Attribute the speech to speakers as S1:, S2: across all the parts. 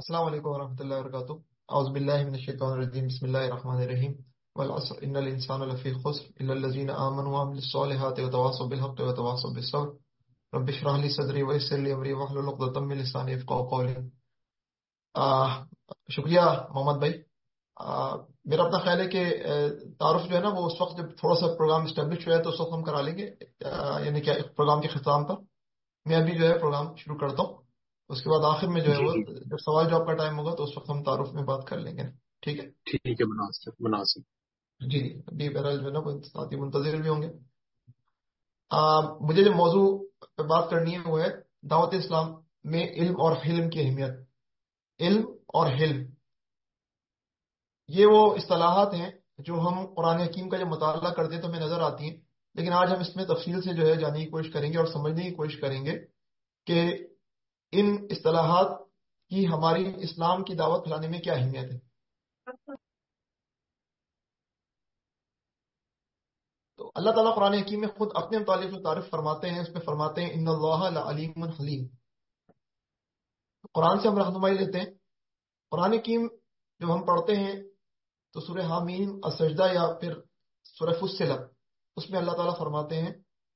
S1: السلام علیکم ورحمۃ اللہ وبرکاتہ۔ اعوذ باللہ من الشیطان الرجیم، بسم اللہ الرحمن الرحیم۔ والعصر، ان الانسان لفی خسر الا الذين امنوا وعملوا الصالحات وتواصوا بالحق وتواصوا بالصبر۔ رب اشرح لي صدري ويسر لي امري واحلل عقدة من لساني يفقهوا قولي شکریہ محمد بھائی۔ میرا اپنا خیال ہے کہ تعارف جو ہے نا، وہ اس وقت جب تھوڑا سا پروگرام اسٹیبلش ہوا ہے تو اس وقت ہم کرا لیں گے۔ یعنی کہ پروگرام کے ختام پر۔ میں ابھی جو ہے پروگرام شروع کرتا ہوں۔ اس کے بعد آخر میں جو ہے وہ جب سوال جواب کا ٹائم ہوگا تو اس وقت ہم تعارف میں بات کر لیں گے ٹھیک ہے؟
S2: ٹھیک ہے مناسب مناسب۔
S1: جی ابھی بہرحال جو ہے نا ساتھی منتظر بھی ہوں گے۔ مجھے جو موضوع پہ بات کرنی ہے وہ ہے دعوت اسلام میں علم اور حلم کی اہمیت۔ علم اور حلم۔ یہ وہ اصطلاحات ہیں جو ہم قرآن حکیم کا جب مطالعہ کرتے ہیں تو ہمیں نظر آتی ہیں لیکن آج ہم اس میں تفصیل سے جو ہے جاننے کی کوشش کریں گے اور سمجھنے کی کوشش کریں گے کہ ان اصطلاحات کی ہماری اسلام کی دعوت پھیلانے میں کیا اہمیت ہے؟ تو اللہ تعالیٰ قرآن حکیم میں خود اپنے متعلق جو تعریف فرماتے ہیں، اس میں فرماتے ہیں، ان اللہ علیم حلیم. قرآن سے ہم رہنمائی لیتے ہیں۔ قرآن حکیم جب ہم پڑھتے ہیں تو سورہ حامین اسجدہ یا پھر سورہ فصلت اس میں اللہ تعالیٰ فرماتے ہیں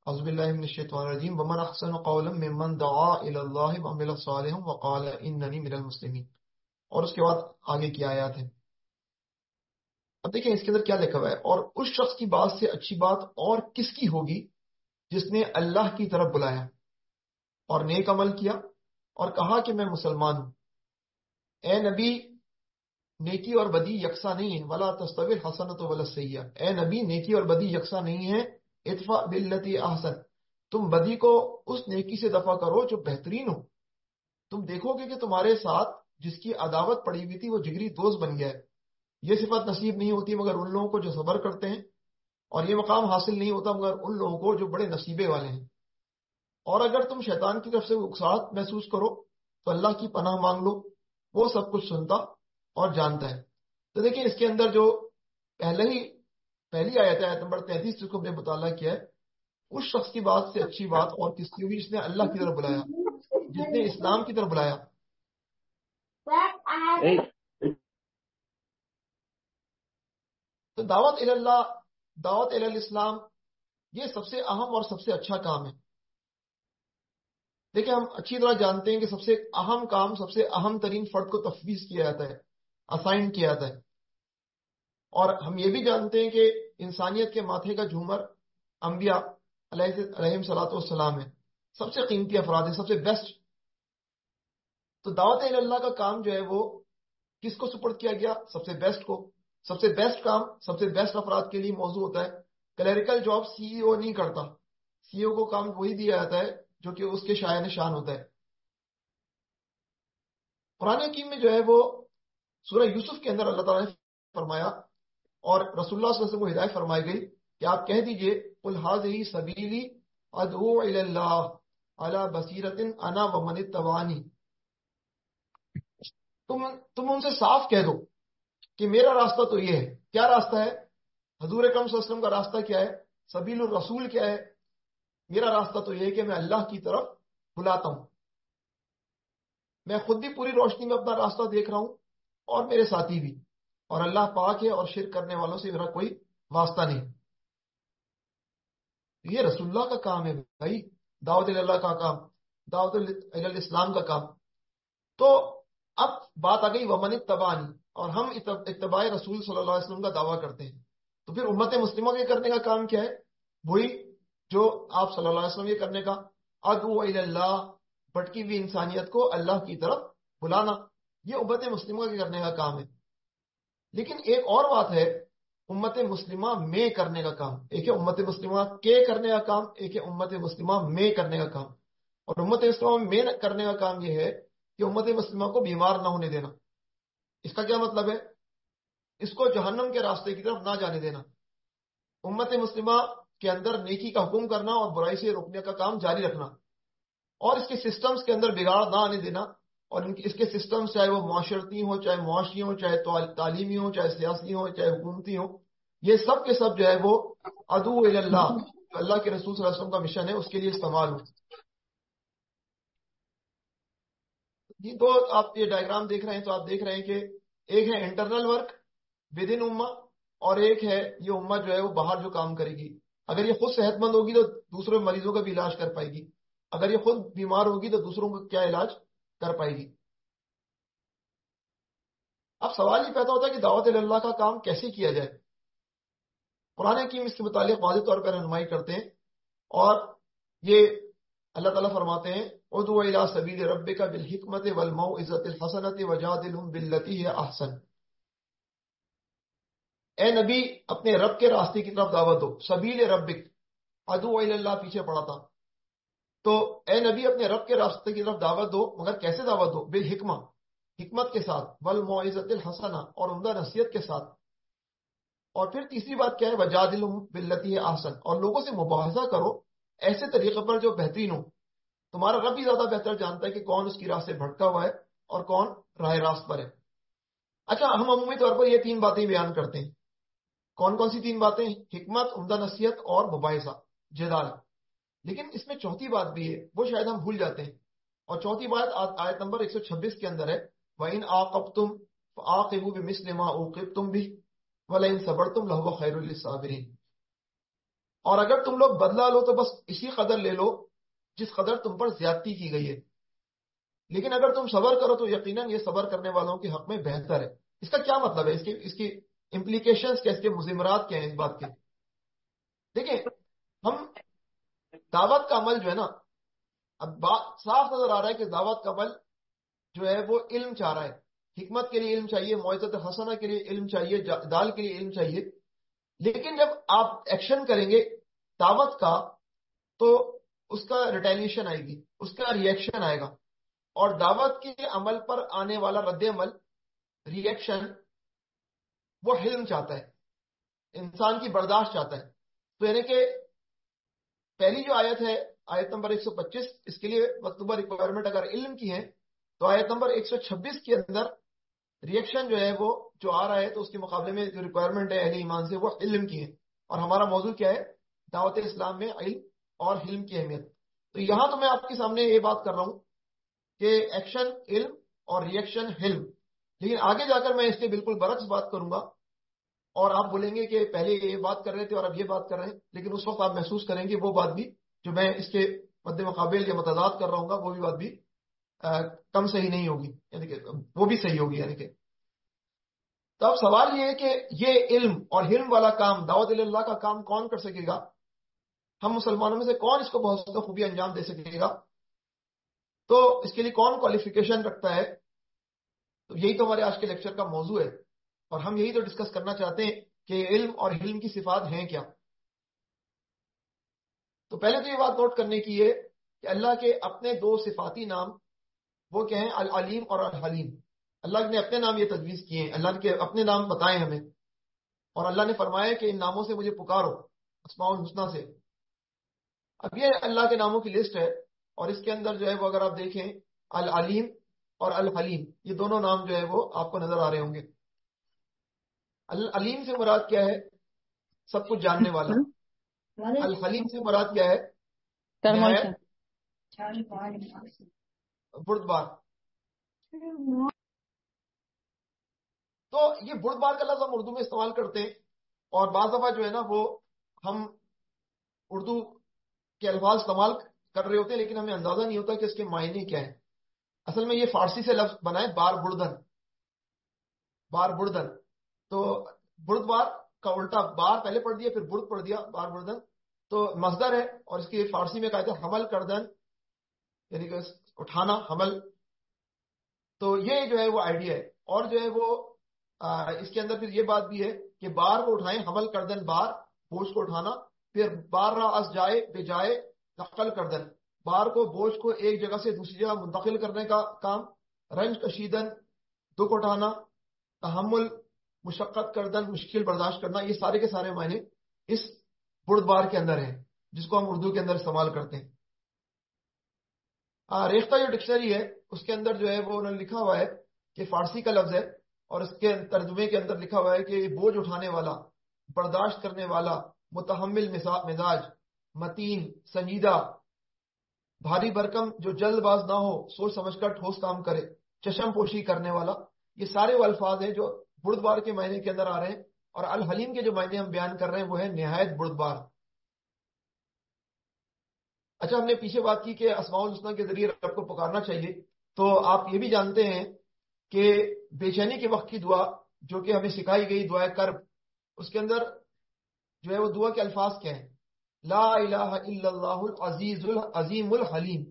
S1: اعوذ باللہ من الشیطان الرجیم. ومن احسن قولا ممن دعا الى الله وعمل صالحا وقال انني من المسلمین. اور اس کے بعد آگے کی آیات ہیں. اب دیکھیں اس کے اندر کیا لکھا ہوا ہے. اور اس شخص کی بات سے اچھی بات اور کس کی ہوگی جس نے اللہ کی طرف بلایا اور نیک عمل کیا اور کہا کہ میں مسلمان ہوں. اے نبی، نیکی اور بدی یکساں نہیں. ہے ولا تصور حسنت ولا سیاح اے نبی، نیکی اور بدی یکساں نہیں ہے اتفا بلتی احسن۔ تم بدی کو اس نیکی سے دفع کرو جو بہترین ہو۔ تم دیکھو گے کہ تمہارے ساتھ جس کی عداوت پڑی ہوئی تھی وہ جگری دوست بن گیا ہے۔ یہ صفت نصیب نہیں ہوتی مگر ان لوگوں کو جو صبر کرتے ہیں، اور یہ مقام حاصل نہیں ہوتا مگر ان لوگوں کو جو بڑے نصیبے والے ہیں۔ اور اگر تم شیطان کی طرف سے اکساہٹ محسوس کرو، تو اللہ کی پناہ مانگ لو۔ وہ سب کچھ سنتا اور جانتا ہے۔ تو دیکھیں اس کے اندر جو پہلے ہی پہلی آیت ہے نمبر تینتیس جس کو ہم نے مطالعہ کیا ہے۔ اس شخص کی بات سے اچھی بات اور کس کی ہوئی؟ جس نے اللہ کی طرف بلایا۔ جس نے اسلام کی طرف بلایا۔ تو دعوت اللہ دعوت الاسلام یہ سب سے اہم اور سب سے اچھا کام ہے۔ دیکھیں ہم اچھی طرح جانتے ہیں کہ سب سے اہم کام سب سے اہم ترین فرد کو تفویض کیا جاتا ہے اسائن کیا جاتا ہے۔ اور ہم یہ بھی جانتے ہیں کہ انسانیت کے ماتھے کا جھومر انبیاء علیہ علیہ صلاحت والسلام ہے سب سے قیمتی افراد ہیں، سب سے بیسٹ تو دعوت اللہ کا کام جو ہے وہ کس کو سپورٹ کیا گیا؟ سب سے بیسٹ کو۔ سب سے بیسٹ کام، سب سے بیسٹ افراد کے لیے موضوع ہوتا ہے۔ کلیریکل جاب سی ای او نہیں کرتا۔ سی ای او کو کام وہی دیا جاتا ہے جو کہ اس کے شاع نشان ہوتا ہے۔ قرآن حکیم میں جو ہے وہ سورہ یوسف کے اندر اللہ تعالیٰ نے فرمایا اور رسول اللہ صلی اللہ علیہ وسلم کو ہدایت فرمائی گئی کہ آپ کہہ دیجیے الحاظ ہی سبیلی ادعو اللہ علی بصیرت انا و من توانی تم تم ان سے صاف کہہ دو کہ میرا راستہ تو یہ ہے۔ کیا راستہ ہے؟ حضور اکرم صلی اللہ علیہ وسلم کا راستہ کیا ہے؟ سبیل الرسول کیا ہے؟ میرا راستہ تو یہ ہے کہ میں اللہ کی طرف بلاتا ہوں۔ میں خود بھی پوری روشنی میں اپنا راستہ دیکھ رہا ہوں اور میرے ساتھی بھی۔ اور اللہ پاک ہے اور شرک کرنے والوں سے میرا کوئی واسطہ نہیں یہ رسول اللہ کا کام ہے بھائی، دعوت اللہ کا کام، دعوت الاسلام کا کام۔ تو اب بات آ گئی، ومن تبانی اور ہم اتباع رسول صلی اللہ علیہ وسلم کا دعویٰ کرتے ہیں۔ تو پھر امت مسلموں کے کرنے کا کام کیا ہے؟ وہی جو آپ صلی اللہ علیہ وسلم یہ کرنے کا۔ ادو اللہ بٹکی ہوئی انسانیت کو اللہ کی طرف بلانا۔ یہ امت مسلموں کے کرنے کا کام ہے۔ لیکن ایک اور بات ہے، امت مسلمہ میں کرنے کا کام۔ ایک ہے امت مسلمہ کے کرنے کا کام، ایک ہے امت مسلمہ میں کرنے کا کام۔ اور امت مسلمہ میں کرنے کا کام یہ ہے کہ امت مسلمہ کو بیمار نہ ہونے دینا۔ اس کا کیا مطلب ہے؟ اس کو جہنم کے راستے کی طرف نہ جانے دینا۔ امت مسلمہ کے اندر نیکی کا حکم کرنا اور برائی سے روکنے کا کام جاری رکھنا۔ اور اس کے سسٹمز کے اندر بگاڑ نہ آنے دینا۔ اور ان اس کے سسٹم چاہے وہ معاشرتی ہوں، چاہے معاشی ہوں، چاہے تعلیمی ہوں، چاہے سیاسی ہوں، چاہے حکومتی ہوں، یہ سب کے سب جو ہے وہ ادو اللہ اللہ کے رسول صلی اللہ علیہ وسلم کا مشن ہے، اس کے لیے استعمال ہو یہ جی، دو آپ یہ ڈائگرام دیکھ رہے ہیں تو آپ دیکھ رہے ہیں کہ ایک ہے انٹرنل ورک ود ان اما اور ایک ہے یہ اما جو ہے وہ باہر جو کام کرے گی۔ اگر یہ خود صحت مند ہوگی تو دوسرے مریضوں کا بھی علاج کر پائے گی۔ اگر یہ خود بیمار ہوگی تو دوسروں کا کیا علاج؟ کر پائے گی۔ اب سوال یہ پیدا ہوتا ہے کہ دعوت اللہ کا کام کیسے کیا جائے؟ قرآن حکیم اس کے متعلق واضح طور پر رہنمائی کرتے ہیں اور یہ اللہ تعالیٰ فرماتے ہیں ادو الا سبیل رب کا بالحکمت ولمو عزت الحسنت وجاد بلتی ہے احسن۔ اے نبی، اپنے رب کے راستے کی طرف دعوت دو۔ سبیل ربک ادو اللہ پیچھے پڑا تھا۔ تو اے نبی، اپنے رب کے راستے کی طرف دعوت دو، مگر کیسے دعوت دو؟ بالحکمہ، حکمت کے ساتھ ول معزت الحسنہ، اور عمدہ نصیحت کے ساتھ۔ اور پھر تیسری بات کیا ہے؟ وجاد بلتی آسن اور لوگوں سے مباحثہ کرو، ایسے طریقے پر جو بہترین ہو تمہارا رب ہی زیادہ بہتر جانتا ہے کہ کون اس کی راہ سے بھٹکا ہوا ہے اور کون راہ راست پر ہے۔ اچھا ہم عمومی طور پر یہ تین باتیں بیان کرتے ہیں۔ کون کون سی تین باتیں؟ حکمت، عمدہ نصیحت اور مباحثہ، جدال۔ لیکن اس میں چوتھی بات بھی ہے، وہ شاید ہم بھول جاتے ہیں۔ اور چوتھی بات آیت نمبر 126 کے اندر ہے، وَإِنْ آقَبْتُمْ فَآقِبُوا بِمِثْلِ مَا أُوقِبْتُمْ بِهِ وَلَئِنْ صَبَرْتُمْ لَهُوَ خَيْرٌ لِلصَّابِرِينَ۔ اور اگر تم لوگ بدلہ لو تو بس اسی قدر لے لو جس قدر تم پر زیادتی کی گئی ہے۔ لیکن اگر تم صبر کرو تو یقیناً یہ صبر کرنے والوں کے حق میں بہتر ہے۔ اس کا کیا مطلب ہے؟ اس کی اس کی امپلیکیشنز کیا، اس کے مزمرات کیا ہیں اس بات کے؟ دیکھیں، ہم دعوت کا عمل جو ہے نا، اب بات صاف نظر آ رہا ہے کہ دعوت کا عمل جو ہے وہ علم چاہ رہا ہے۔ حکمت کے لیے علم چاہیے معزت حسنہ کے لیے علم چاہیے دال کے لیے علم چاہیے۔ لیکن جب آپ ایکشن کریں گے دعوت کا، تو اس کا ریٹیلیشن آئے گی، اس کا ریئیکشن آئے گا۔ اور دعوت کے عمل پر آنے والا رد عمل ریئیکشن وہ حلم چاہتا ہے، انسان کی برداشت چاہتا ہے۔ تو یعنی کہ پہلی جو آیت ہے، آیت نمبر 125 اس کے لیے مکتوبہ ریکوائرمنٹ اگر علم کی ہے، تو آیت نمبر 126 کے اندر ریئیکشن جو ہے وہ جو آ رہا ہے، تو اس کے مقابلے میں جو ریکوائرمنٹ ہے اہل ایمان سے، وہ علم کی ہے۔ اور ہمارا موضوع کیا ہے؟ دعوت اسلام میں علم اور علم کی اہمیت۔ تو یہاں تو میں آپ کے سامنے یہ بات کر رہا ہوں کہ ایکشن علم اور ریئیکشن علم لیکن آگے جا کر میں اس کے بالکل برعکس بات کروں گا۔ اور آپ بولیں گے کہ پہلے یہ بات کر رہے تھے اور اب یہ بات کر رہے ہیں، لیکن اس وقت آپ محسوس کریں گے وہ بات بھی جو میں اس کے مد مقابل یا متضاد کر رہا ہوں گا، وہ بھی بات بھی کم صحیح نہیں ہوگی یعنی کہ وہ بھی صحیح ہوگی یعنی کہ۔ تو اب سوال یہ ہے کہ یہ علم اور علم والا کام، دعوت اللہ کا کام کون کر سکے گا؟ ہم مسلمانوں میں سے کون اس کو بہت خوبی انجام دے سکے گا؟ تو اس کے لیے کون کوالیفیکیشن رکھتا ہے؟ تو یہی تو ہمارے آج کے لیکچر کا موضوع ہے۔ اور ہم یہی تو ڈسکس کرنا چاہتے ہیں کہ علم اور علم کی صفات ہیں کیا؟ تو پہلے تو یہ بات نوٹ کرنے کی ہے کہ اللہ کے اپنے دو صفاتی نام وہ کیا ہیں؟ العلیم اور الحلیم۔ اللہ نے اپنے نام یہ تجویز کیے ہیں، اللہ کے اپنے نام بتائے ہمیں۔ اور اللہ نے فرمایا کہ ان ناموں سے مجھے پکارو، اسماء الحسنہ سے۔ اب یہ اللہ کے ناموں کی لسٹ ہے اور اس کے اندر جو ہے وہ اگر آپ دیکھیں، العلیم اور الحلیم، یہ دونوں نام جو ہے وہ آپ کو نظر آ رہے ہوں گے۔ العلیم سے مراد کیا ہے؟ سب کچھ جاننے والا۔ الحلیم سے مراد کیا ہے؟ بردبار تو یہ بردبار کا لفظ ہم اردو میں استعمال کرتے ہیں اور بعض دفعہ جو ہے نا وہ ہم اردو کے الفاظ استعمال کر رہے ہوتے ہیں لیکن ہمیں اندازہ نہیں ہوتا کہ اس کے معنی کیا ہے اصل میں یہ فارسی سے لفظ بنا ہے بار بردن بار بردن تو برد بار کا الٹا بار پہلے پڑھ دیا، پھر برد پڑھ دیا، بار بردن تو مزدر ہے اور اس کی فارسی میں کہا تھا حمل کردن یعنی کہ اٹھانا، حمل۔ تو یہ جو ہے وہ آئیڈیا ہے۔ اور جو ہے وہ اس کے اندر پھر یہ بات بھی ہے کہ بار کو اٹھائیں، حمل کردن بار۔ بوجھ کو اٹھانا، پھر بار راس جائے، بے جائے، نقل کردن بار کو بوجھ کو ایک جگہ سے دوسری جگہ منتقل کرنے کا کام۔ رنج کشیدن دکھ اٹھانا، تحمل۔ مشقت کردن، مشکل برداشت کرنا، یہ سارے کے سارے معنی اس برد بار کے اندر ہیں، جس کو ہم اردو کے اندر استعمال کرتے ہیں۔ ہاں، ریختہ جو ڈکشنری ہے، اس کے اندر جو ہے وہ انہوں نے لکھا ہوا ہے کہ فارسی کا لفظ ہے اور اس کے ترجمے کے اندر لکھا ہوا ہے کہ بوجھ اٹھانے والا، برداشت کرنے والا، متحمل مزاج، متین، سنجیدہ، بھاری برکم، جو جلد باز نہ ہو، سوچ سمجھ کر ٹھوس کام کرے، چشم پوشی کرنے والا، یہ سارے وہ الفاظ ہیں جو بردبار کے معنی کے اندر آ رہے ہیں اور الحلیم کے جو معنی ہم بیان کر رہے ہیں وہ ہے نہایت بردبار۔ اچھا ہم نے پیچھے بات کی کہ اسماع الحسنہ کے ذریعے رب کو پکارنا چاہیے۔ تو آپ یہ بھی جانتے ہیں کہ بے چینی کے وقت کی دعا جو کہ ہمیں سکھائی گئی دعا کرب، اس کے اندر جو ہے وہ دعا کے الفاظ کیا ہیں؟ لا الہ الا اللہ العزیز العظیم الحلیم۔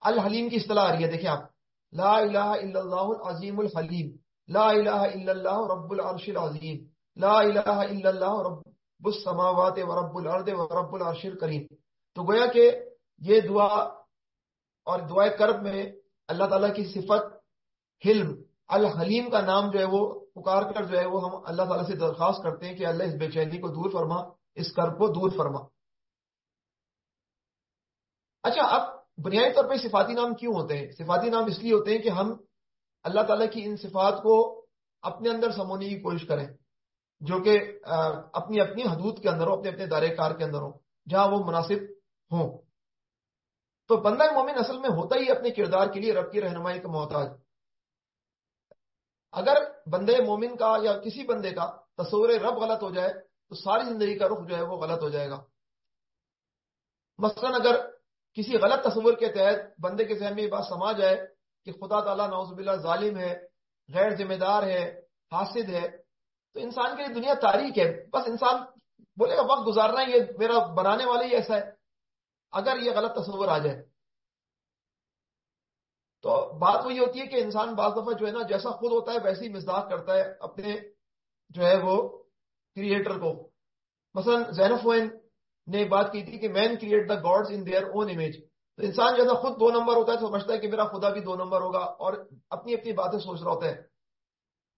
S1: الحلیم کی اصطلاح آ رہی ہے، دیکھیں آپ۔ لا الہ الا اللہ العظیم الحلیم۔ لا الہ الا اللہ رب العرش العظیم. لا الہ الا اللہ رب السماوات و رب الارض و رب العرش الکریم تو گویا کہ یہ دعا اور دعا کرب میں اللہ تعالیٰ کی صفت، حلم، الحلیم کا نام جو ہے وہ پکار کر جو ہے وہ ہم اللہ تعالیٰ سے درخواست کرتے ہیں کہ اللہ اس بے چینی کو دور فرما، اس کرب کو دور فرما۔ اچھا اب بنیادی طور پہ صفاتی نام کیوں ہوتے ہیں؟ صفاتی نام اس لیے ہوتے ہیں کہ ہم اللہ تعالیٰ کی ان صفات کو اپنے اندر سمونے کی کوشش کریں، جو کہ اپنی اپنی حدود کے اندر ہو اپنے اپنے دائرے کار کے اندر ہو جہاں وہ مناسب ہوں۔ تو بندہ مومن اصل میں ہوتا ہی اپنے کردار کے لیے رب کی رہنمائی کا محتاج۔ اگر بندے مومن کا یا کسی بندے کا تصور رب غلط ہو جائے، تو ساری زندگی کا رخ جو ہے وہ غلط ہو جائے گا۔ مثلا اگر کسی غلط تصور کے تحت بندے کے ذہن میں یہ بات سما جائے کہ خدا تعالیٰ نوز باللہ ظالم ہے، غیر ذمہ دار ہے حاصد ہے۔ تو انسان کے لیے دنیا تاریخ ہے۔ بس انسان بولے گا، وقت گزارنا یہ میرا بنانے والا ہی ایسا ہے۔ اگر یہ غلط تصور آ جائے۔ تو بات وہی ہوتی ہے کہ انسان بعض دفعہ جو ہے نا، جیسا خود ہوتا ہے، ویسے ہی مزداق کرتا ہے اپنے جو ہے وہ کریٹر کو۔ مثلا زینفوین نے بات کی تھی کہ man create the gods in their own image تو انسان جو جیسا خود دو نمبر ہوتا ہے سمجھتا ہے کہ میرا خدا بھی دو نمبر ہوگا اور اپنی اپنی باتیں سوچ رہا ہوتا ہے۔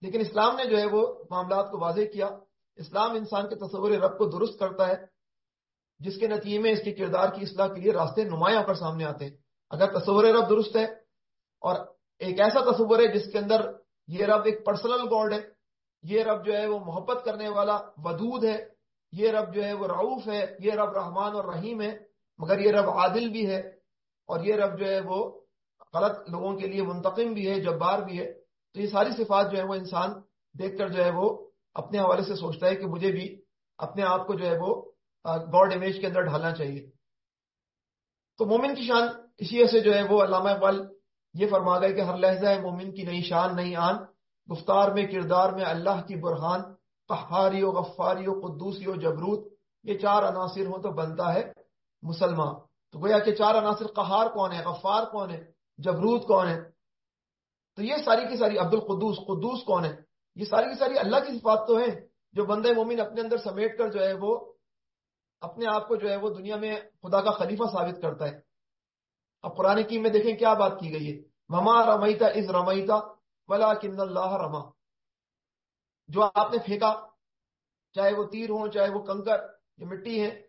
S1: لیکن اسلام نے جو ہے وہ معاملات کو واضح کیا۔ اسلام انسان کے تصور رب کو درست کرتا ہے، جس کے نتیجے میں اس کے کردار کی اصلاح کے لیے راستے نمایاں پر سامنے آتے ہیں۔ اگر تصور رب درست ہے اور ایک ایسا تصور ہے جس کے اندر یہ رب ایک پرسنل گاڈ ہے، یہ رب جو ہے وہ محبت کرنے والا ودود ہے، یہ رب جو ہے وہ رعوف ہے، یہ رب رحمان اور رحیم ہے، مگر یہ رب عادل بھی ہے۔ اور یہ رب جو ہے وہ غلط لوگوں کے لیے منتقم بھی ہے، جبار بھی ہے۔ تو یہ ساری صفات جو ہے وہ انسان دیکھ کر جو ہے وہ اپنے حوالے سے سوچتا ہے کہ مجھے بھی اپنے آپ کو جو ہے وہ گاڈ امیج کے اندر ڈھالنا چاہیے۔ تو مومن کی شان اسی سے جو ہے وہ علامہ اقبال یہ فرما گئے کہ ہر لہجہ ہے مومن کی نئی شان، نئی آن، گفتار میں، کردار میں اللہ کی برہان، قہاری و غفاری و قدوسی و جبروت، یہ چار عناصر ہوں تو بنتا ہے مسلمان۔ تو گویا کہ چار عناصر قہار کون ہے؟ غفار کون ہے؟ جبروت کون ہے؟ تو یہ ساری کی ساری عبد القدوس، قدوس کون ہے؟ یہ ساری کی ساری اللہ کی صفات تو ہیں، جو بندہ مومن اپنے اندر سمیٹ کر جو ہے وہ اپنے آپ کو جو ہے وہ دنیا میں خدا کا خلیفہ ثابت کرتا ہے۔ اب پرانے کی میں دیکھیں کیا بات کی گئی ہے؟ مما رمیتا از رمیتا ولا کن اللہ رما جو آپ نے پھینکا، چاہے وہ تیر ہو چاہے وہ کنکر یا مٹی ہے،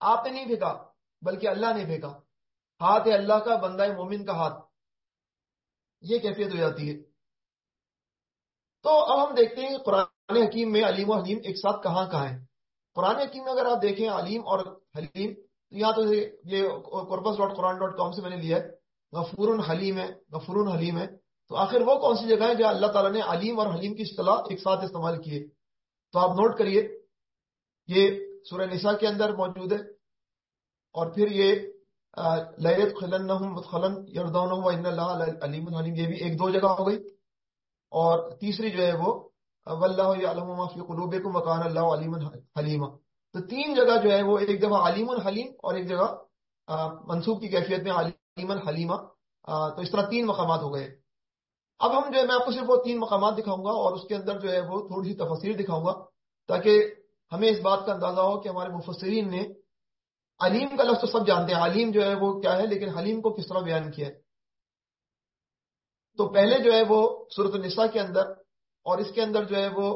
S1: آپ نے نہیں پھینکا۔ بلکہ اللہ نے پھینکا۔ ہاتھ ہے اللہ کا، بندہ مومن کا ہاتھ۔ یہ کیفیت ہو جاتی ہے۔ تو اب ہم دیکھتے ہیں قرآن حکیم میں علیم و حلیم ایک ساتھ کہاں کہاں ہے قرآن حکیم میں اگر آپ دیکھیں علیم اور حلیم، تو یہاں تو یہ corpus dot Quran dot com سے میں نے لیا ہے۔ غفور حلیم ہے، غفور حلیم ہے۔ تو آخر وہ کون سی جگہ ہے جہاں اللہ تعالیٰ نے علیم اور حلیم کی اصطلاح ایک ساتھ استعمال کیے تو آپ نوٹ کریے، یہ سورہ نساء کے اندر موجود ہے۔ اور پھر یہ لہرت خلن خلن یردون علیم الحلیم، یہ بھی ایک دو جگہ ہو گئی۔ اور تیسری جو ہے وہ ولہ فی قلوب کو اللہ علیم حلیمہ تو تین جگہ جو ہے وہ، ایک جگہ علیم الحلیم اور ایک جگہ منصوب کی کیفیت میں علیم الحلیمہ تو اس طرح تین مقامات ہو گئے۔ اب ہم جو ہے، میں آپ کو صرف وہ تین مقامات دکھاؤں گا اور اس کے اندر جو ہے وہ تھوڑی سی تفصیل دکھاؤں گا تاکہ ہمیں اس بات کا اندازہ ہو کہ ہمارے مفسرین نے علیم کا لفظ تو سب جانتے ہیں، علیم جو ہے وہ کیا ہے، لیکن حلیم کو کس طرح بیان کیا ہے؟ تو پہلے جو ہے وہ صورت النساء کے اندر، اور اس کے اندر جو ہے وہ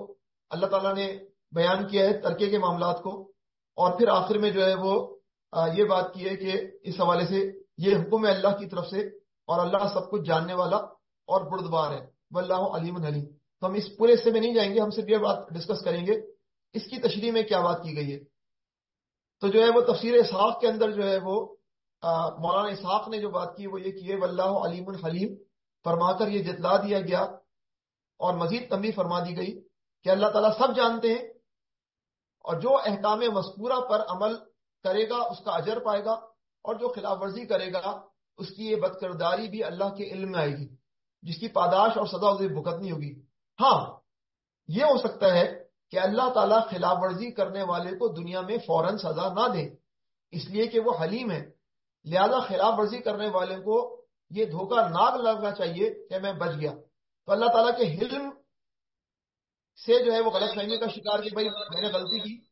S1: اللہ تعالیٰ نے بیان کیا ہے ترکے کے معاملات کو، اور پھر آخر میں جو ہے وہ یہ بات کی ہے کہ اس حوالے سے یہ حکم ہے اللہ کی طرف سے، اور اللہ سب کچھ جاننے والا اور بردبار ہے۔ واللہ علیم الحلیم تو ہم اس پورے حصے میں نہیں جائیں گے، ہم صرف یہ بات ڈسکس کریں گے، اس کی تشریح میں کیا بات کی گئی ہے؟ تو جو ہے وہ تفسیر صاف کے اندر جو ہے وہ مولانا اسحاق نے جو بات کی وہ یہ کہ واللہ علیم الحلیم فرما کر یہ جتلا دیا گیا اور مزید تنبیہ فرما دی گئی کہ اللہ تعالیٰ سب جانتے ہیں اور جو احکام مذکورہ پر عمل کرے گا، اس کا اجر پائے گا اور جو خلاف ورزی کرے گا، اس کی یہ بد کرداری بھی اللہ کے علم میں آئے گی، جس کی پاداش اور سزا اسے بھگتنی ہوگی۔ ہاں یہ ہو سکتا ہے کہ اللہ تعالیٰ خلاف ورزی کرنے والے کو دنیا میں فوراً سزا نہ دے۔ اس لیے کہ وہ حلیم ہے۔ لہذا خلاف ورزی کرنے والے کو یہ دھوکہ ناگ لگنا چاہیے کہ میں بچ گیا۔ تو اللہ تعالیٰ کے حلم سے جو ہے وہ غلط فہمی کا شکار کہ بھائی میں نے غلطی کی۔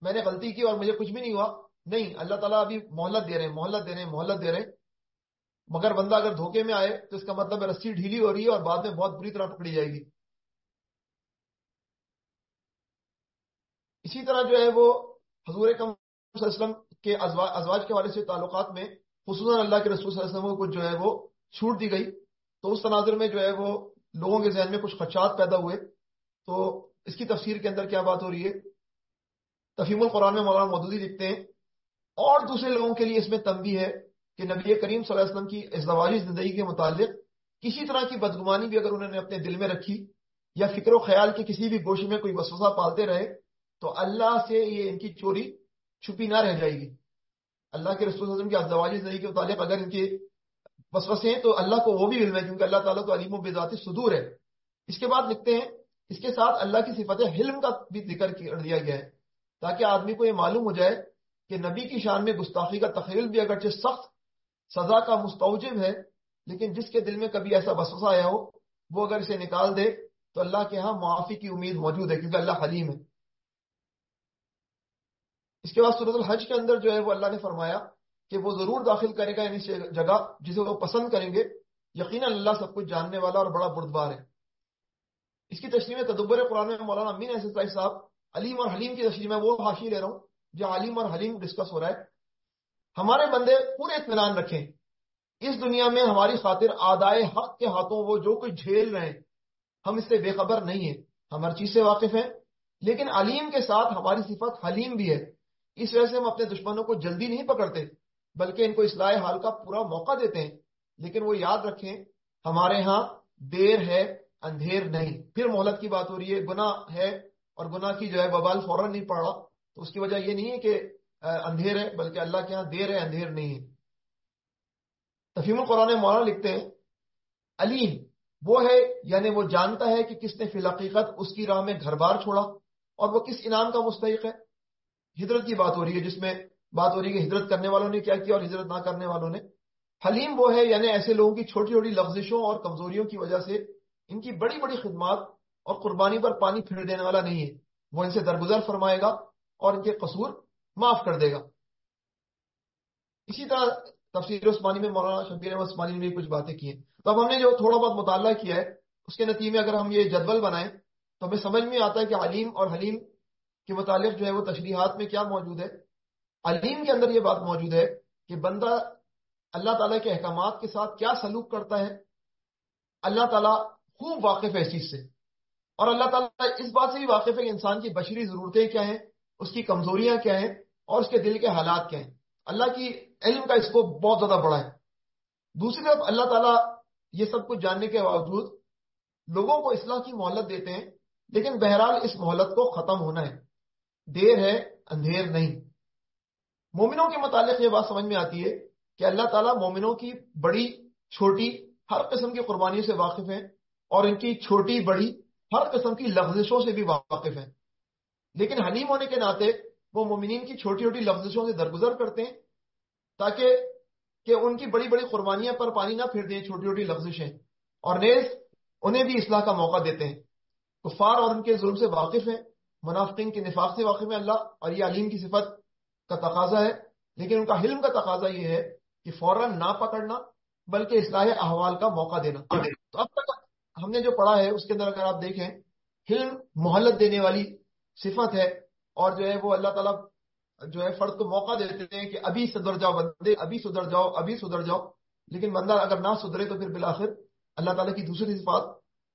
S1: میں نے غلطی کی اور مجھے کچھ بھی نہیں ہوا۔ نہیں، اللہ تعالیٰ ابھی مہلت دے رہے ہیں، مہلت دے رہے ہیں، مہلت دے رہے ہیں۔ مگر بندہ اگر دھوکے میں آئے تو اس کا مطلب رسی ڈھیلی ہو رہی ہے اور بعد میں بہت بری طرح پکڑی جائے گی۔ اسی طرح جو ہے وہ حضور کم وسلم کے ازواج کے حوالے سے تعلقات میں خصوصاً اللہ کے رسول صلی اللہ علیہ وسلم کو جو ہے وہ چھوٹ دی گئی۔ تو اس تناظر میں جو ہے وہ لوگوں کے ذہن میں کچھ خدشات پیدا ہوئے۔ تو اس کی تفسیر کے اندر کیا بات ہو رہی ہے؟ تفیم القرآن میں مولانا مودودی لکھتے ہیں، اور دوسرے لوگوں کے لیے اس میں تنبی ہے کہ نبی کریم صلی اللہ علیہ وسلم کی ازدواجی زندگی کے متعلق کسی طرح کی بدگمانی بھی اگر انہوں نے اپنے دل میں رکھی یا فکر و خیال کی کسی بھی گوشے میں کوئی وسوسہ پالتے رہے تو اللہ سے یہ ان کی چوری چھپی نہ رہ جائے گی۔ اللہ کے رسول وسلم کی ازدواجی زندگی کے متعلق اگر ان کے وسوسے ہیں تو اللہ کو وہ بھی علم ہے کیونکہ اللہ تعالیٰ تو علیم و بذات صدور ہے۔ اس کے بعد لکھتے ہیں، اس کے ساتھ اللہ کی صفت حلم کا بھی ذکر کر دیا گیا ہے تاکہ آدمی کو یہ معلوم ہو جائے کہ نبی کی شان میں گستاخی کا تخیل بھی اگرچہ سخت سزا کا مستوجب ہے، لیکن جس کے دل میں کبھی ایسا وسوسہ آیا ہو، وہ اگر اسے نکال دے تو اللہ کے ہاں معافی کی امید موجود ہے کیونکہ اللہ حلیم ہے۔ اس کے بعد صورت الحج کے اندر جو ہے وہ اللہ نے فرمایا کہ وہ ضرور داخل کرے گا یعنی جگہ جسے وہ پسند کریں گے. یقیناً اللہ سب کچھ جاننے والا اور بڑا بردبار ہے. اس کی تشریح میں تدبر قرآن میں مولانا امین ایس صاحب علیم اور حلیم کی تشریح میں وہ حاشی لے رہا ہوں جو علیم اور حلیم ڈسکس ہو رہا ہے. ہمارے بندے پورے اطمینان رکھیں. اس دنیا میں ہماری خاطر آدائے حق کے ہاتھوں وہ جو کچھ جھیل رہے ہیں، ہم اس سے بے خبر نہیں ہیں. ہم ہر چیز سے واقف ہیں، لیکن علیم کے ساتھ ہماری صفت حلیم بھی ہے. اس وجہ سے ہم اپنے دشمنوں کو جلدی نہیں پکڑتے، بلکہ ان کو اصلاح حال کا پورا موقع دیتے ہیں۔ لیکن وہ یاد رکھیں، ہمارے ہاں دیر ہے، اندھیر نہیں۔ پھر مہلت کی بات ہو رہی ہے، گناہ ہے اور گناہ کی جو ہے ببال فوراً نہیں پڑا۔ تو اس کی وجہ یہ نہیں ہے کہ اندھیر ہے، بلکہ اللہ کے ہاں دیر ہے، اندھیر نہیں ہے۔ تفیم القرآن مولانا لکھتے ہیں، علیم، وہ ہے یعنی وہ جانتا ہے کہ کس نے فی الحقیقت اس کی راہ میں گھر بار چھوڑا اور وہ کس انعام کا مستحق ہے۔ ہجرت کی بات ہو رہی ہے، جس میں بات ہو رہی ہے کہ ہجرت کرنے والوں نے کیا کیا اور ہجرت نہ کرنے والوں نے۔ حلیم وہ ہے یعنی ایسے لوگوں کی چھوٹی چھوٹی لفزشوں اور کمزوریوں کی وجہ سے ان کی بڑی بڑی خدمات اور قربانی پر پانی پھیر دینے والا نہیں ہے۔ وہ ان سے درگزر فرمائے گا اور ان کے قصور معاف کر دے گا۔ اسی طرح تفصیل عثمانی میں مولانا شبیر احمد عثمانی نے بھی کچھ باتیں کی ہیں۔ تو اب ہم نے جو تھوڑا بہت مطالعہ کیا ہے، اس کے نتیجے میں اگر ہم یہ جدول بنائیں، تو ہمیں سمجھ میں آتا ہے کہ علیم اور حلیم کے متعلق جو ہے وہ تشریحات میں کیا موجود ہے؟ علیم کے اندر یہ بات موجود ہے کہ بندہ اللہ تعالیٰ کے احکامات کے ساتھ کیا سلوک کرتا ہے؟ اللہ تعالیٰ خوب واقف ہے اس چیز سے۔ اور اللہ تعالیٰ اس بات سے بھی واقف ہے کہ انسان کی بشری ضرورتیں کیا ہیں؟ اس کی کمزوریاں کیا ہیں؟ اور اس کے دل کے حالات کیا ہیں؟ اللہ کی علم کا اس کو بہت زیادہ بڑا ہے۔ دوسری طرف اللہ تعالیٰ یہ سب کچھ جاننے کے باوجود لوگوں کو اصلاح کی مہلت دیتے ہیں، لیکن بہرحال اس مہلت کو ختم ہونا ہے۔ دیر ہے، اندھیر نہیں۔ مومنوں کے متعلق یہ بات سمجھ میں آتی ہے کہ اللہ تعالیٰ مومنوں کی بڑی، چھوٹی ہر قسم کی قربانیوں سے واقف ہیں اور ان کی چھوٹی، بڑی ہر قسم کی لفزشوں سے بھی واقف ہیں۔ لیکن حلیم ہونے کے ناطے وہ مومنین کی چھوٹی چھوٹی لفزشوں سے درگزر کرتے ہیں تاکہ کہ ان کی بڑی بڑی قربانیاں پر پانی نہ پھر دیں چھوٹی چھوٹی لفزشیں اور نیز انہیں بھی اصلاح کا موقع دیتے ہیں۔ کفار اور ان کے ظلم سے واقف ہیں۔ منافقین کے نفاق سے واقف ہیں اللہ اور یہ علیم کی صفت کا تقاضا ہے۔ لیکن ان کا حلم کا تقاضا یہ ہے کہ فوراً نہ پکڑنا، بلکہ اصلاح احوال کا موقع دینا۔ تو اب تک ہم نے جو پڑھا ہے، اس کے اندر اگر آپ دیکھیں، حلم محلت دینے والی صفت ہے اور جو ہے وہ اللہ تعالیٰ جو ہے فرد کو موقع دیتے ہیں کہ ابھی سدھر جاؤ بندے، ابھی سدھر جاؤ، ابھی سدھر جاؤ۔ لیکن بندہ اگر نہ سدھرے تو پھر بلاخر اللہ تعالیٰ کی دوسری صفات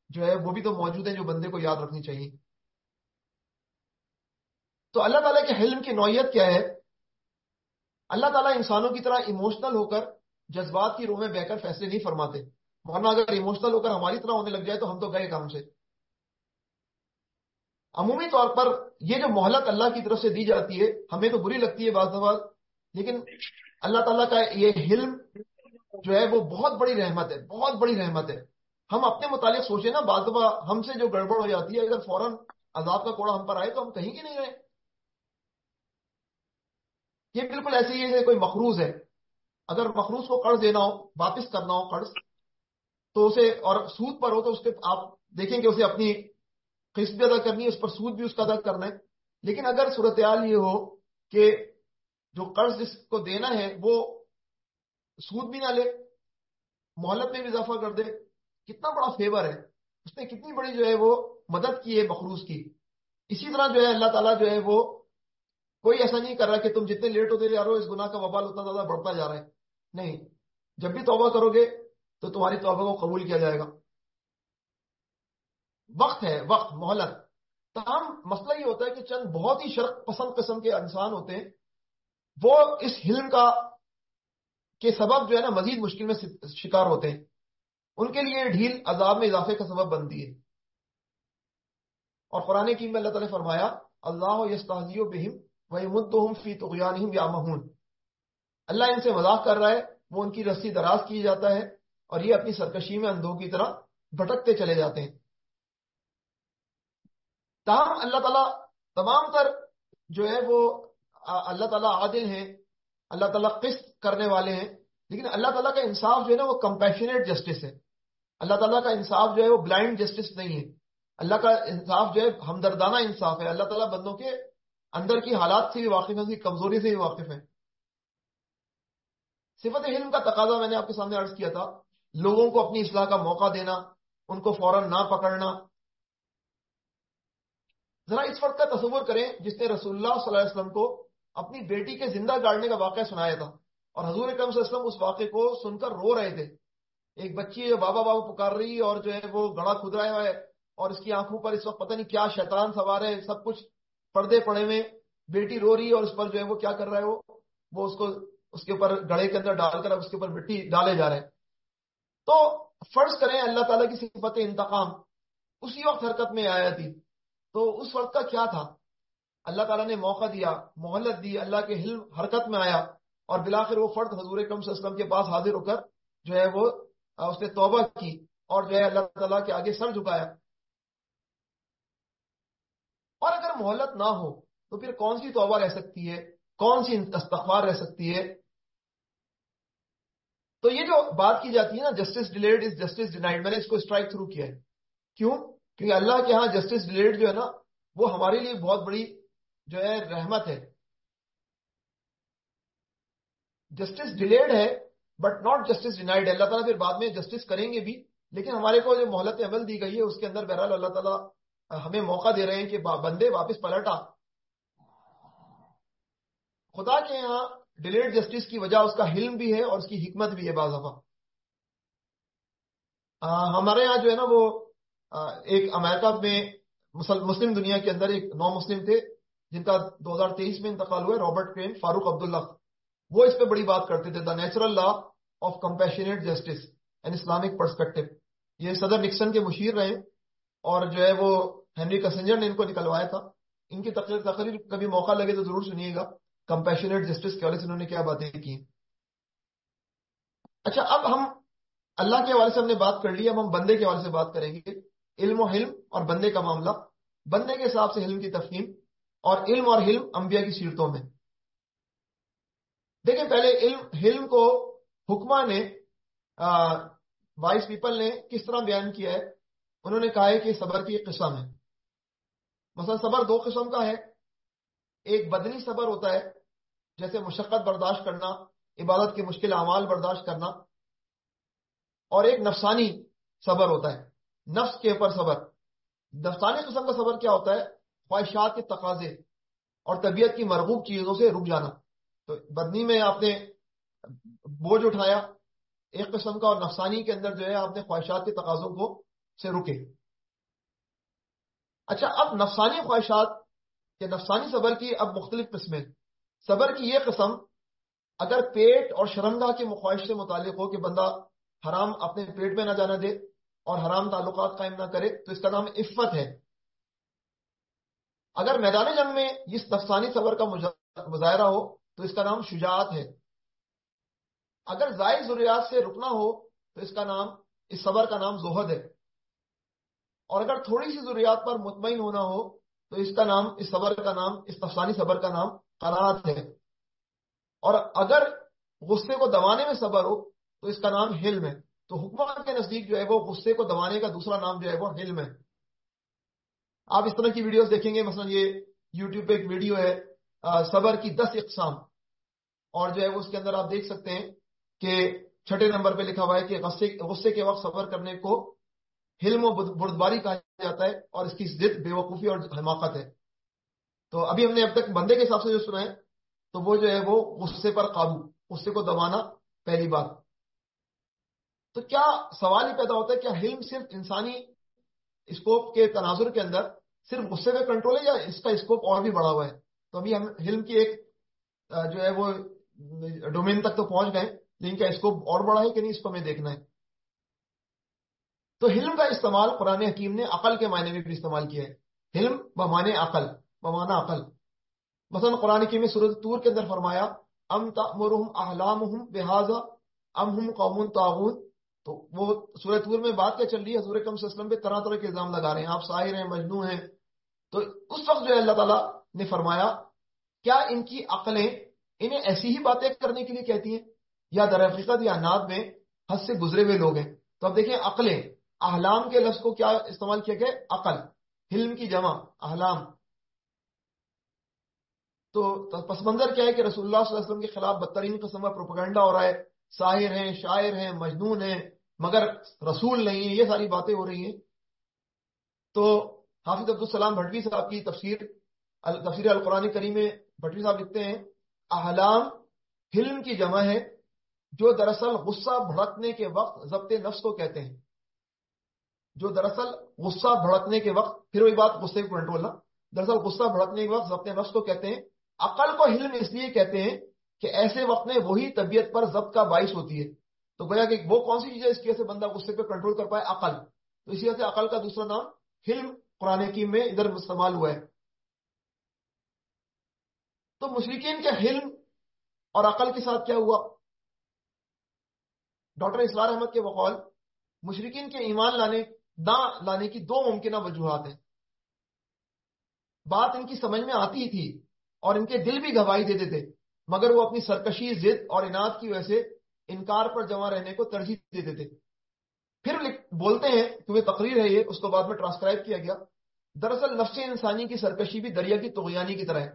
S1: جو ہے وہ بھی تو موجود ہیں جو بندے کو یاد رکھنی چاہیے۔ تو اللہ تعالیٰ کے حلم کی نوعیت کیا ہے؟ اللہ تعالیٰ انسانوں کی طرح ایموشنل ہو کر جذبات کی روح میں بہ کر فیصلے نہیں فرماتے۔ ورنہ اگر ایموشنل ہو کر ہماری طرح ہونے لگ جائے تو ہم تو گئے کام سے؟ عمومی طور پر یہ جو مہلت اللہ کی طرف سے دی جاتی ہے، ہمیں تو بری لگتی ہے بعض دفعہ لیکن اللہ تعالیٰ کا یہ حلم جو ہے وہ بہت بڑی رحمت ہے، بہت بڑی رحمت ہے۔ ہم اپنے متعلق سوچیں نا، بعض دفعہ ہم سے جو گڑبڑ ہو جاتی ہے، اگر فوراً عذاب کا کوڑا ہم پر آئے تو ہم کہیں کی نہیں رہے یہ بالکل ایسے ہی ہے کوئی مخروض ہے۔ اگر مخروض کو قرض دینا ہو، واپس کرنا ہو قرض، تو اسے اور سود پر ہو تو اس کے آپ دیکھیں کہ اسے اپنی قسط بھی ادا کرنی ہے، اس پر سود بھی اس کا ادا کرنا ہے۔ لیکن اگر صورتحال یہ ہو کہ جو قرض جس کو دینا ہے، وہ سود بھی نہ لے، مہلت میں بھی اضافہ کر دے، کتنا بڑا فیور ہے۔ اس نے کتنی بڑی جو ہے وہ مدد کی ہے مخروض کی۔ اسی طرح جو ہے اللہ تعالیٰ جو ہے وہ کوئی ایسا نہیں کر رہا کہ تم جتنے لیٹ ہوتے جا رہے ہو، اس گناہ کا وبال اتنا زیادہ بڑھتا جا رہا ہے۔ نہیں، جب بھی توبہ کرو گے تو تمہاری توبہ کو قبول کیا جائے گا۔ وقت ہے، وقت، مہلت۔ تاہم مسئلہ یہ ہوتا ہے کہ چند بہت ہی شرق پسند قسم کے انسان ہوتے ہیں۔ وہ اس حلم کا، کے سبب جو ہے نا، مزید مشکل میں شکار ہوتے ہیں۔ ان کے لیے ڈھیل عذاب میں اضافے کا سبب بنتی ہے۔ اور قرآن کی میں اللہ تعالی فرمایا، اللہ یستحزی بہم فی تغیانہم یا مہون اللہ ان سے مذاق کر رہا ہے، وہ ان کی رسی دراز کی جاتا ہے اور یہ اپنی سرکشی میں اندھوں کی طرح بھٹکتے چلے جاتے ہیں۔ تاہم اللہ تعالیٰ تمام تر جو ہے وہ، اللہ تعالیٰ عادل ہیں، اللہ تعالیٰ قسط کرنے والے ہیں، لیکن اللہ تعالیٰ کا انصاف جو ہے نا وہ کمپیشنیٹ جسٹس ہے۔ اللہ تعالیٰ کا انصاف جو ہے وہ بلائنڈ جسٹس نہیں ہے۔ اللہ کا انصاف جو ہے ہمدردانہ انصاف ہے۔ اللہ تعالیٰ بندوں کے اندر کی حالات سے بھی واقف ہے اس کی کمزوری سے بھی واقف ہے صفت علم کا تقاضا میں نے آپ کے سامنے عرض کیا تھا، لوگوں کو اپنی اصلاح کا موقع دینا، ان کو فوراً نہ پکڑنا۔ ذرا اس وقت کا تصور کریں، جس نے رسول اللہ صلی اللہ علیہ وسلم کو اپنی بیٹی کے زندہ گاڑنے کا واقعہ سنایا تھا۔ اور حضور اکرم صلی اللہ علیہ وسلم اس واقعے کو سن کر رو رہے تھے۔ ایک بچی جو بابا بابا پکار رہی اور جو ہے وہ گڑا کھد رہا ہے اور اس کی آنکھوں پر اس وقت پتہ نہیں کیا شیطان سوار ہے، سب کچھ پردے پڑے میں بیٹی رو رہی ہے اور اس پر جو ہے وہ کیا کر رہا ہے وہ؟ وہ اس کو، اس کے اوپر گڑے کے اندر ڈال کر اس کے اوپر مٹی ڈالے جا رہے ہیں۔ تو فرض کریں اللہ تعالیٰ کی صفت انتقام، اسی وقت حرکت میں آیا تھی۔ تو اس وقت کا کیا تھا؟ اللہ تعالیٰ نے موقع دیا، مہلت دی، اللہ کے حلم حرکت میں آیا اور بلاخر وہ فرد حضور کم وسلم کے پاس حاضر ہو کر جو ہے وہ، اس نے توبہ کی اور جو ہے اللہ تعالیٰ کے آگے سر جھکایا۔ اور اگر مہلت نہ ہو، تو پھر کون سی توبہ رہ سکتی ہے؟ کون سی استغفار رہ سکتی ہے؟ تو یہ جو بات کی جاتی ہے نا justice delayed is justice denied میں نے اس کو اسٹرائک تھرو کیا ہے۔ کیوں؟ کیونکہ اللہ کے ہاں جسٹس ڈیلیڈ جو ہے نا، وہ ہمارے لیے بہت بڑی جو ہے رحمت ہے۔ جسٹس ڈیلیڈ ہے but not justice denied Allah تعالیٰ پھر بعد میں جسٹس کریں گے بھی، لیکن ہمارے کو جو مہلت عمل دی گئی ہے، اس کے اندر بہرحال اللہ تعالیٰ ہمیں موقع دے رہے ہیں کہ بندے واپس پلٹا۔ خدا کے یہاں ڈیلیڈ جسٹس کی وجہ اس کا حلم بھی ہے اور اس کی حکمت بھی ہے بعض دفعہ۔ ہمارے یہاں جو ہے نا وہ ایک امریکہ میں مسلم دنیا کے اندر ایک نو مسلم تھے، جن کا دو ہزار تیئیس میں انتقال ہوا ہے، رابرٹ کرین، فاروق عبداللہ۔ وہ اس پہ بڑی بات کرتے تھے the natural law of compassionate justice and Islamic perspective یہ صدر نکسن کے مشیر رہے۔ اور جو ہے وہ ہینری کسنجر نے ان کو نکلوایا تھا۔ ان کی تقریر تقریر کبھی موقع لگے تو ضرور سنیے گا۔ کمپیشنیٹ جسٹس کے حوالے سے انہوں نے کیا باتیں کی۔ اچھا اب ہم اللہ کے حوالے سے ہم نے بات کر لی، اب ہم بندے کے حوالے سے بات کریں گے۔ علم و حلم اور بندے کا معاملہ۔ بندے کے حساب سے علم کی تفہیم اور علم اور حلم انبیاء کی سیرتوں میں۔ دیکھیں، پہلے علم، حلم کو حکمہ نے وائس پیپل نے کس طرح بیان کیا ہے؟ انہوں نے کہا ہے کہ صبر کی ایک قسم ہے۔ مثلا صبر دو قسم کا ہے۔ ایک بدنی صبر ہوتا ہے، جیسے مشقت برداشت کرنا، عبادت کے مشکل اعمال برداشت کرنا، اور ایک نفسانی صبر ہوتا ہے۔ نفس کے اوپر صبر۔ نفسانی قسم کا صبر کیا ہوتا ہے؟ خواہشات کے تقاضے اور طبیعت کی مرغوب چیزوں سے رک جانا۔ تو بدنی میں آپ نے بوجھ اٹھایا، ایک قسم کا، اور نفسانی کے اندر جو ہے آپ نے خواہشات کے تقاضوں کو سے رکے۔ اچھا اب نفسانی خواہشات کے نفسانی صبر کی اب مختلف قسمیں۔ صبر کی یہ قسم، اگر پیٹ اور شرمگاہ کے مخواہش سے متعلق ہو کہ بندہ حرام اپنے پیٹ میں نہ جانا دے اور حرام تعلقات قائم نہ کرے، تو اس کا نام عفت ہے۔ اگر میدان جنگ میں اس نفسانی صبر کا مظاہرہ ہو، تو اس کا نام شجاعت ہے۔ اگر زائد ضروریات سے رکنا ہو، تو اس کا نام اس صبر کا نام زہد ہے۔ اور اگر تھوڑی سی ضروریات پر مطمئن ہونا ہو، تو اس کا نام، اس صبر کا نام، اس نفسانی صبر کا نام قناعت ہے۔ اور اگر غصے کو دبانے میں صبر ہو، تو اس کا نام حلم ہے۔ تو حکمران کے نزدیک جو ہے وہ غصے کو دبانے کا دوسرا نام جو ہے وہ حلم ہے۔ آپ اس طرح کی ویڈیوز دیکھیں گے، مثلا یہ یوٹیوب پہ ایک ویڈیو ہے صبر کی دس اقسام۔ اور جو ہے وہ اس کے اندر آپ دیکھ سکتے ہیں کہ چھٹے نمبر پہ لکھا ہوا ہے کہ غصے کے وقت صبر کرنے کو حلم و بردباری کہا جاتا ہے اور اس کی ضد بے وقوفی اور حماقت ہے۔ تو ابھی ہم نے اب تک بندے کے حساب سے جو سنا ہے، تو وہ جو ہے وہ غصے پر قابو، غصے کو دبانا پہلی بات۔ تو کیا سوال ہی پیدا ہوتا ہے، کیا حلم صرف انسانی اسکوپ کے تناظر کے اندر صرف غصے پہ کنٹرول ہے یا اس کا اسکوپ اور بھی بڑا ہوا ہے؟ تو ابھی ہم حلم کی ایک جو ہے وہ ڈومین تک تو پہنچ گئے، لیکن کیا اسکوپ اور بڑا ہے کہ نہیں، اس کو ہمیں دیکھنا ہے۔ تو حلم کا استعمال قرآن حکیم نے عقل کے معنی میں بھی استعمال کیا ہے۔ حلم بمانے عقل، بمانا عقل۔ مثلا قرآن کی میں سورت طور کے اندر فرمایا، ام تمرحم احلام بحاظہ ام ہم قوم تعاون تو وہ سورہ طور میں بات کیا چل رہی ہے؟ حضور کم وسلم پہ طرح طرح کے الزام لگا رہے ہیں۔ آپ شاعر ہیں مجنو ہیں۔ تو اس وقت جو ہے اللہ تعالیٰ نے فرمایا، کیا ان کی عقلیں انہیں ایسی ہی باتیں کرنے کے لیے کہتی ہیں؟ یا در حقیقت یا ناد میں حد سے گزرے ہوئے لوگ ہیں۔ تو اب دیکھیں عقلیں۔ احلام کے لفظ کو کیا استعمال کیا گیا؟ عقل، حلم کی جمع، احلام۔ تو پس منظر کیا ہے کہ رسول اللہ صلی اللہ علیہ وسلم کے خلاف بدترین قسم کا پروپگنڈا ہو رہا ہے۔ شاعر ہیں شاعر ہیں، مجنون ہیں، مگر رسول نہیں ہے یہ ساری باتیں ہو رہی ہیں۔ تو حافظ عبدالسلام بھٹوی صاحب کی تفسیر تفسیر القرآن کریم میں بھٹوی صاحب لکھتے ہیں، احلام، حلم کی جمع ہے، جو دراصل غصہ بھڑکنے کے وقت ضبط نفس کو کہتے ہیں۔ جو دراصل غصہ بھڑکنے کے وقت، پھر وہی بات غصے کو کنٹرول نہ، دراصل غصہ بھڑکنے کے وقت ضبط نفس کو کہتے ہیں، عقل کو حلم اس لیے کہتے ہیں کہ ایسے وقت میں وہی طبیعت پر ضبط کا باعث ہوتی ہے۔ تو گویا کہ وہ کون سی چیز ہے اس کی وجہ سے بندہ غصے پہ کنٹرول کر پائے؟ عقل۔ تو اسی وجہ سے عقل کا دوسرا نام حلم قرآن کی میں ادھر استعمال ہوا ہے۔ تو مشرقین کے حلم اور عقل کے ساتھ کیا ہوا؟ ڈاکٹر اسرار احمد کے بقول مشرقین کے ایمان لانے نہ لانے کی دو ممکنہ وجوہات ہیں۔ بات ان کی سمجھ میں آتی تھی اور ان کے دل بھی گواہی دیتے تھے، مگر وہ اپنی سرکشی، ضد اور انعد کی وجہ سے انکار پر جمع رہنے کو ترجیح دیتے تھے۔ پھر بولتے ہیں کہ تقریر ہے یہ، اس کو بعد میں ٹرانسکرائب کیا گیا۔ دراصل نفس انسانی کی سرکشی بھی دریا کی تغیانی کی طرح ہے۔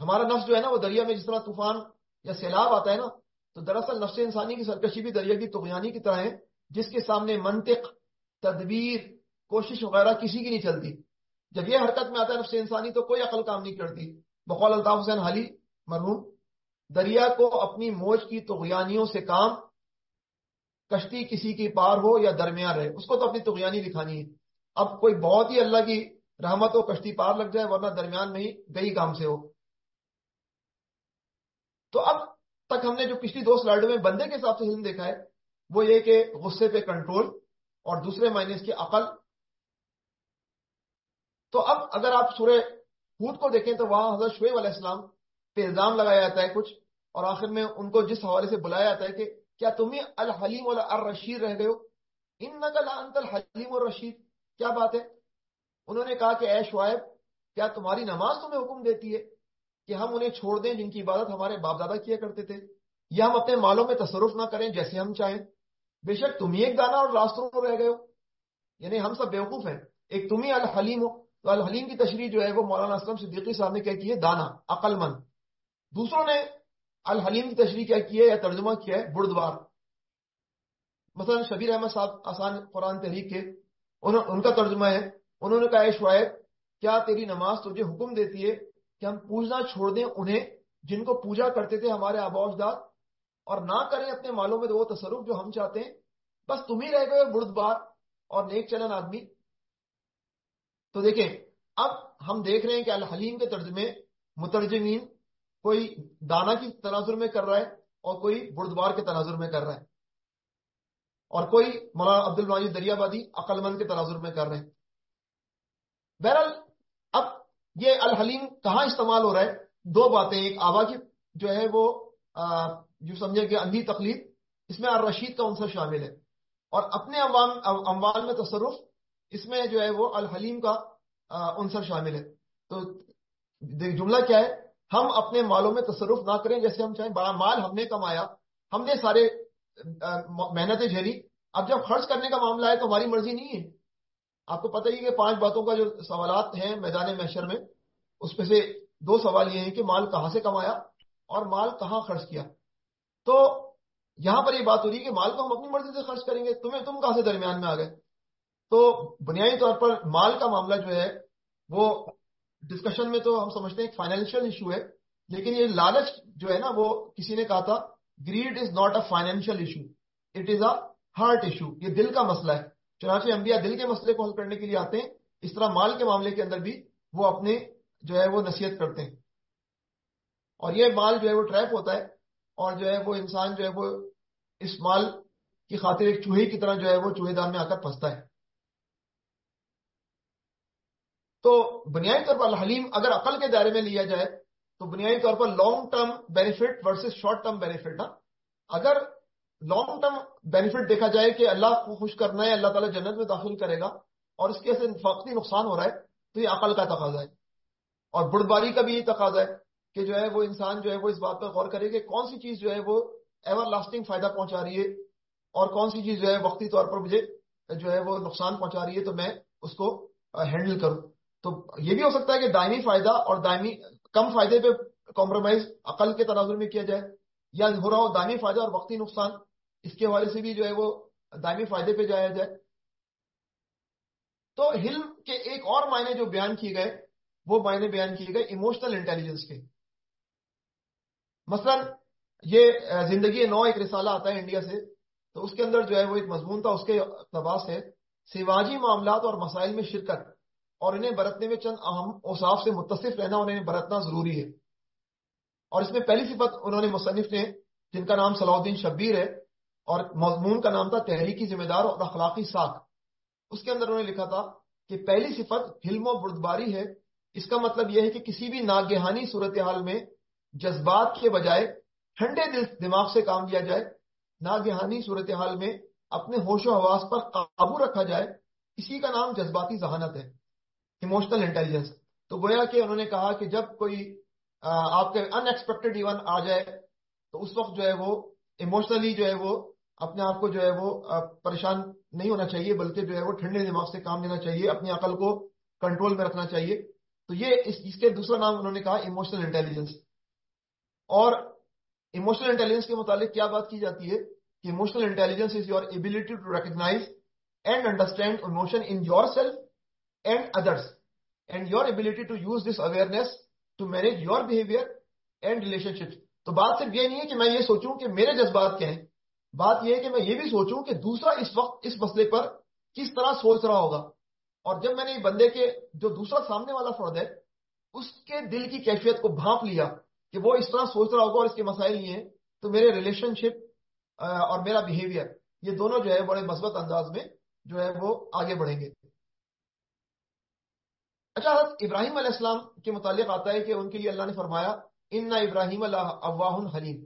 S1: ہمارا نفس جو ہے نا، وہ دریا میں جس طرح طوفان یا سیلاب آتا ہے نا، تو دراصل نفس انسانی کی سرکشی بھی دریا کی تغیانی کی طرح ہے، جس کے سامنے منطق تدبیر، کوشش وغیرہ کسی کی نہیں چلتی۔ جب یہ حرکت میں آتا ہے، نفس انسانی تو کوئی عقل کام نہیں کرتی۔ بقول الطاف حسین حالی مرحوم، دریا کو اپنی موج کی تغیانیوں سے کام، کشتی کسی کی پار ہو یا درمیان رہے، اس کو تو اپنی تغیانی دکھانی ہے۔ اب کوئی بہت ہی اللہ کی رحمت ہو، کشتی پار لگ جائے، ورنہ درمیان میں ہی گئی کام سے ہو۔ تو اب تک ہم نے جو پچھلی دو سلائڈوں میں بندے کے حساب سے ہند دیکھا ہے، وہ یہ کہ غصے پہ کنٹرول اور دوسرے معنی اس کی عقل۔ تو اب اگر آپ سورہ خود کو دیکھیں تو وہاں حضرت شعیب علیہ السلام پہ الزام لگایا جاتا ہے کچھ، اور آخر میں ان کو جس حوالے سے بلایا جاتا ہے کہ کیا تمہیں الحلیم الرشید رہ گئے ہو؟ ان نقل انت الحلیم الرشید۔ کیا بات ہے؟ انہوں نے کہا کہ اے شعیب، کیا تمہاری نماز تمہیں حکم دیتی ہے کہ ہم انہیں چھوڑ دیں جن کی عبادت ہمارے باپ دادا کیا کرتے تھے؟ یا ہم اپنے مالوں میں تصرف نہ کریں جیسے ہم چاہیں؟ بے شک تم ہی ایک دانا اور راستوں رہ گئے ہو۔ یعنی ہم سب بیوقوف ہیں۔ ایک تم ہی الحلیم ہو۔ تو الحلیم کی تشریح جو ہے وہ مولانا اسلم صدیقی صاحب نے کیا کی ہے؟ دانا عقل مند۔ دوسروں نے الحلیم کی تشریح کیا کی ہے یا ترجمہ کیا ہے؟ بردوار۔ مثلا شبیر احمد صاحب آسان قرآن تحریک کے ان کا ترجمہ ہے۔ انہوں نے کہا ہے شعیب، کیا تیری نماز تجھے حکم دیتی ہے کہ ہم پوجنا چھوڑ دیں انہیں جن کو پوجا کرتے تھے ہمارے آبا اجداد؟ اور نہ کریں اپنے مالوں میں وہ تصرف جو ہم چاہتے ہیں۔ بس تم ہی رہ گئے برد بار اور نیک چلن آدمی۔ تو دیکھیں، اب ہم دیکھ رہے ہیں کہ الحلیم کے ترجمے مترجمین کوئی دانا کی تناظر میں کر رہا ہے اور کوئی بردوار کے تناظر میں کر رہا ہے۔ اور کوئی مولانا عبد الماجد دریا بادی عقل مند کے تناظر میں کر رہے ہیں۔ بہرحال، اب یہ الحلیم کہاں استعمال ہو رہا ہے؟ دو باتیں، ایک آبا کی جو ہے وہ جو سمجھے کہ اندھی تقلید، اس میں الرشید کا عنصر شامل ہے۔ اور اپنے عوام اموال میں تصرف، اس میں جو ہے وہ الحلیم کا عنصر شامل ہے۔ تو جملہ کیا ہے؟ ہم اپنے مالوں میں تصرف نہ کریں جیسے ہم چاہیں۔ بڑا مال ہم نے کمایا، ہم نے سارے محنتیں جھیلی۔ اب جب خرچ کرنے کا معاملہ ہے تو ہماری مرضی نہیں ہے۔ آپ کو پتہ ہی کہ پانچ باتوں کا جو سوالات ہیں میدان محشر میں، اس میں سے دو سوال یہ ہیں کہ مال کہاں سے کمایا اور مال کہاں خرچ کیا۔ تو یہاں پر یہ بات ہو رہی ہے کہ مال کو ہم اپنی مرضی سے خرچ کریں گے، تمہیں تم کہاں سے درمیان میں آ گئے؟ تو بنیادی طور پر مال کا معاملہ جو ہے، وہ ڈسکشن میں تو ہم سمجھتے ہیں ایک فائنینشیل ایشو ہے، لیکن یہ لالچ جو ہے نا، وہ کسی نے کہا تھا greed is not a financial issue it is a heart issue یہ دل کا مسئلہ ہے۔ چنانچہ انبیاء دل کے مسئلے کو حل کرنے کے لیے آتے ہیں، اس طرح مال کے معاملے کے اندر بھی وہ اپنے جو ہے، وہ نصیحت کرتے ہیں۔ اور یہ مال جو ہے، وہ ٹریپ ہوتا ہے اور جو ہے وہ انسان جو ہے وہ اس مال کی خاطر ایک چوہے کی طرح جو ہے وہ چوہے دان میں آ کر پھنستا ہے۔ تو بنیادی طور پر الحلیم اگر عقل کے دائرے میں لیا جائے تو بنیادی طور پر long term benefit versus short term benefit اگر لانگ ٹرم بینیفٹ دیکھا جائے کہ اللہ کو خوش کرنا ہے، اللہ تعالیٰ جنت میں داخل کرے گا اور اس کے سے وقتی نقصان ہو رہا ہے، تو یہ عقل کا تقاضا ہے۔ اور بڑباری کا بھی یہ تقاضا ہے۔ کہ جو ہے وہ انسان جو ہے وہ اس بات پر غور کرے کہ کون سی چیز جو ہے وہ ایور لاسٹنگ فائدہ پہنچا رہی ہے اور کون سی چیز جو ہے وقتی طور پر مجھے جو ہے وہ نقصان پہنچا رہی ہے تو میں اس کو ہینڈل کروں۔ تو یہ بھی ہو سکتا ہے کہ دائمی فائدہ اور دائمی، کم فائدے پہ کمپرومائز عقل کے تناظر میں کیا جائے یا ہو رہا ہو دائمی فائدہ اور وقتی نقصان، اس کے حوالے سے بھی جو ہے وہ دائمی فائدے پہ جایا جائے۔ تو ہلم کے ایک اور معنی جو بیان کیے گئے، وہ معنی بیان کیے گئے ایموشنل انٹیلیجنس کے۔ مثلا یہ زندگی نو ایک رسالہ آتا ہے انڈیا سے، تو اس کے اندر جو ہے وہ ایک مضمون تھا، اس کے اقتباس ہے سیواجی معاملات اور مسائل میں شرکت اور انہیں برتنے میں چند اہم اوصاف سے متصف رہنا انہیں برتنا ضروری ہے۔ اور اس میں پہلی صفت انہوں نے مصنف نے، جن کا نام صلاح الدین شبیر ہے، اور مضمون کا نام تھا تحریکی ذمہ دار اور اخلاقی ساکھ۔ اس کے اندر انہوں نے لکھا تھا کہ پہلی صفت حلم و بردباری ہے۔ اس کا مطلب یہ ہے کہ کسی بھی ناگہانی صورتحال میں جذبات کے بجائے ٹھنڈے دل دماغ سے کام لیا جائے، ناگہانی صورتحال میں اپنے ہوش و حواس پر قابو رکھا جائے، اسی کا نام جذباتی ذہانت ہے ایموشنل انٹیلیجنس تو گویا کہ انہوں نے کہا کہ جب کوئی آپ کے ان ایکسپیکٹڈ ایون آ جائے، تو اس وقت جو ہے وہ ایموشنلی جو ہے وہ اپنے آپ کو جو ہے وہ پریشان نہیں ہونا چاہیے، بلکہ جو ہے وہ ٹھنڈے دماغ سے کام لینا چاہیے، اپنی عقل کو کنٹرول میں رکھنا چاہیے۔ تو یہ اس کے دوسرا نام انہوں نے کہا ایموشنل انٹیلیجنس اور ایموشنل انٹیلیجنس کے متعلق کیا بات کی جاتی ہے کہ emotional intelligence is your ability to recognise and understand emotion in yourself and others and your ability to use this awareness to manage your behaviour and relationship تو بات صرف یہ نہیں ہے کہ میں یہ سوچوں کہ میرے جذبات کیا ہیں، بات یہ ہے کہ میں یہ بھی سوچوں کہ دوسرا اس وقت، اس مسئلے پر کس طرح سوچ رہا ہوگا۔ اور جب میں نے بندے کے، جو دوسرا سامنے والا فرد ہے، اس کے دل کی کیفیت کو بھانپ لیا کہ وہ اس طرح سوچ رہا ہوگا اور اس کے مسائل یہ ہیں، تو میرے ریلیشن شپ اور میرا بہیویئر یہ دونوں جو ہے بڑے مثبت انداز میں جو ہے وہ آگے بڑھیں گے۔ اچھا حضرت ابراہیم علیہ السلام کے متعلق آتا ہے کہ ان کے لیے اللہ نے فرمایا، ان نہ ابراہیم اللہ اواہ حلیم.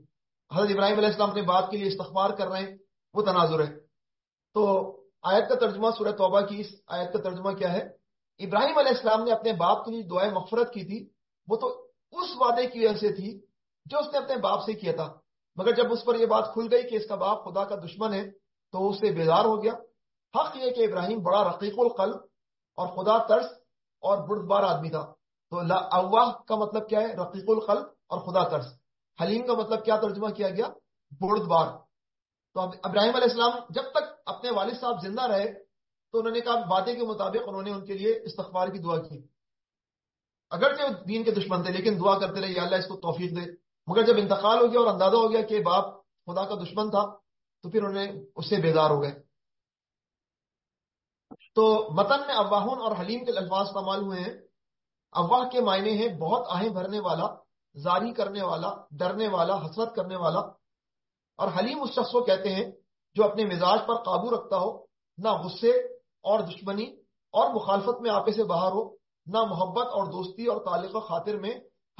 S1: حضرت ابراہیم علیہ السلام اپنے بات کے لیے استغفار کر رہے ہیں، وہ تناظر ہے۔ تو آیت کا ترجمہ سورہ توبہ کی اس آیت کا ترجمہ کیا ہے؟ ابراہیم علیہ السلام نے اپنے باپ کے لیے دعائیں مغفرت کی تھی، وہ تو اس وعدے کی وجہ سے تھی جو اس نے اپنے باپ سے کیا تھا۔ مگر جب اس پر یہ بات کھل گئی کہ اس کا باپ خدا کا دشمن ہے، تو اس سے بیدار ہو گیا۔ حق یہ کہ ابراہیم بڑا رقیق القلب اور خدا ترس اور بردبار آدمی تھا۔ تو اواہ کا مطلب کیا ہے؟ رقیق القلب اور خدا ترس۔ حلیم کا مطلب کیا ترجمہ کیا گیا؟ بردبار۔ تو ابراہیم علیہ السلام جب تک اپنے والد صاحب زندہ رہے، تو انہوں نے کہا، وعدے کے مطابق انہوں نے ان کے لیے استغفار کی دعا کی۔ اگرچہ دین کے دشمن تھے، لیکن دعا کرتے رہے، یا اللہ اس کو توفیق دے۔ مگر جب انتقال ہو گیا اور اندازہ ہو گیا کہ باپ خدا کا دشمن تھا، تو پھر انہیں اس سے بیدار ہو گئے۔ تو متن میں اواہن اور حلیم کے الفاظ استعمال ہوئے ہیں۔ اواہ کے معنی ہیں بہت آہیں بھرنے والا، زاری کرنے والا، ڈرنے والا، حسرت کرنے والا۔ اور حلیم اس شخص کو کہتے ہیں جو اپنے مزاج پر قابو رکھتا ہو، نہ غصے اور دشمنی اور مخالفت میں آپے سے باہر ہو۔ نہ محبت اور دوستی اور تعلق و خاطر میں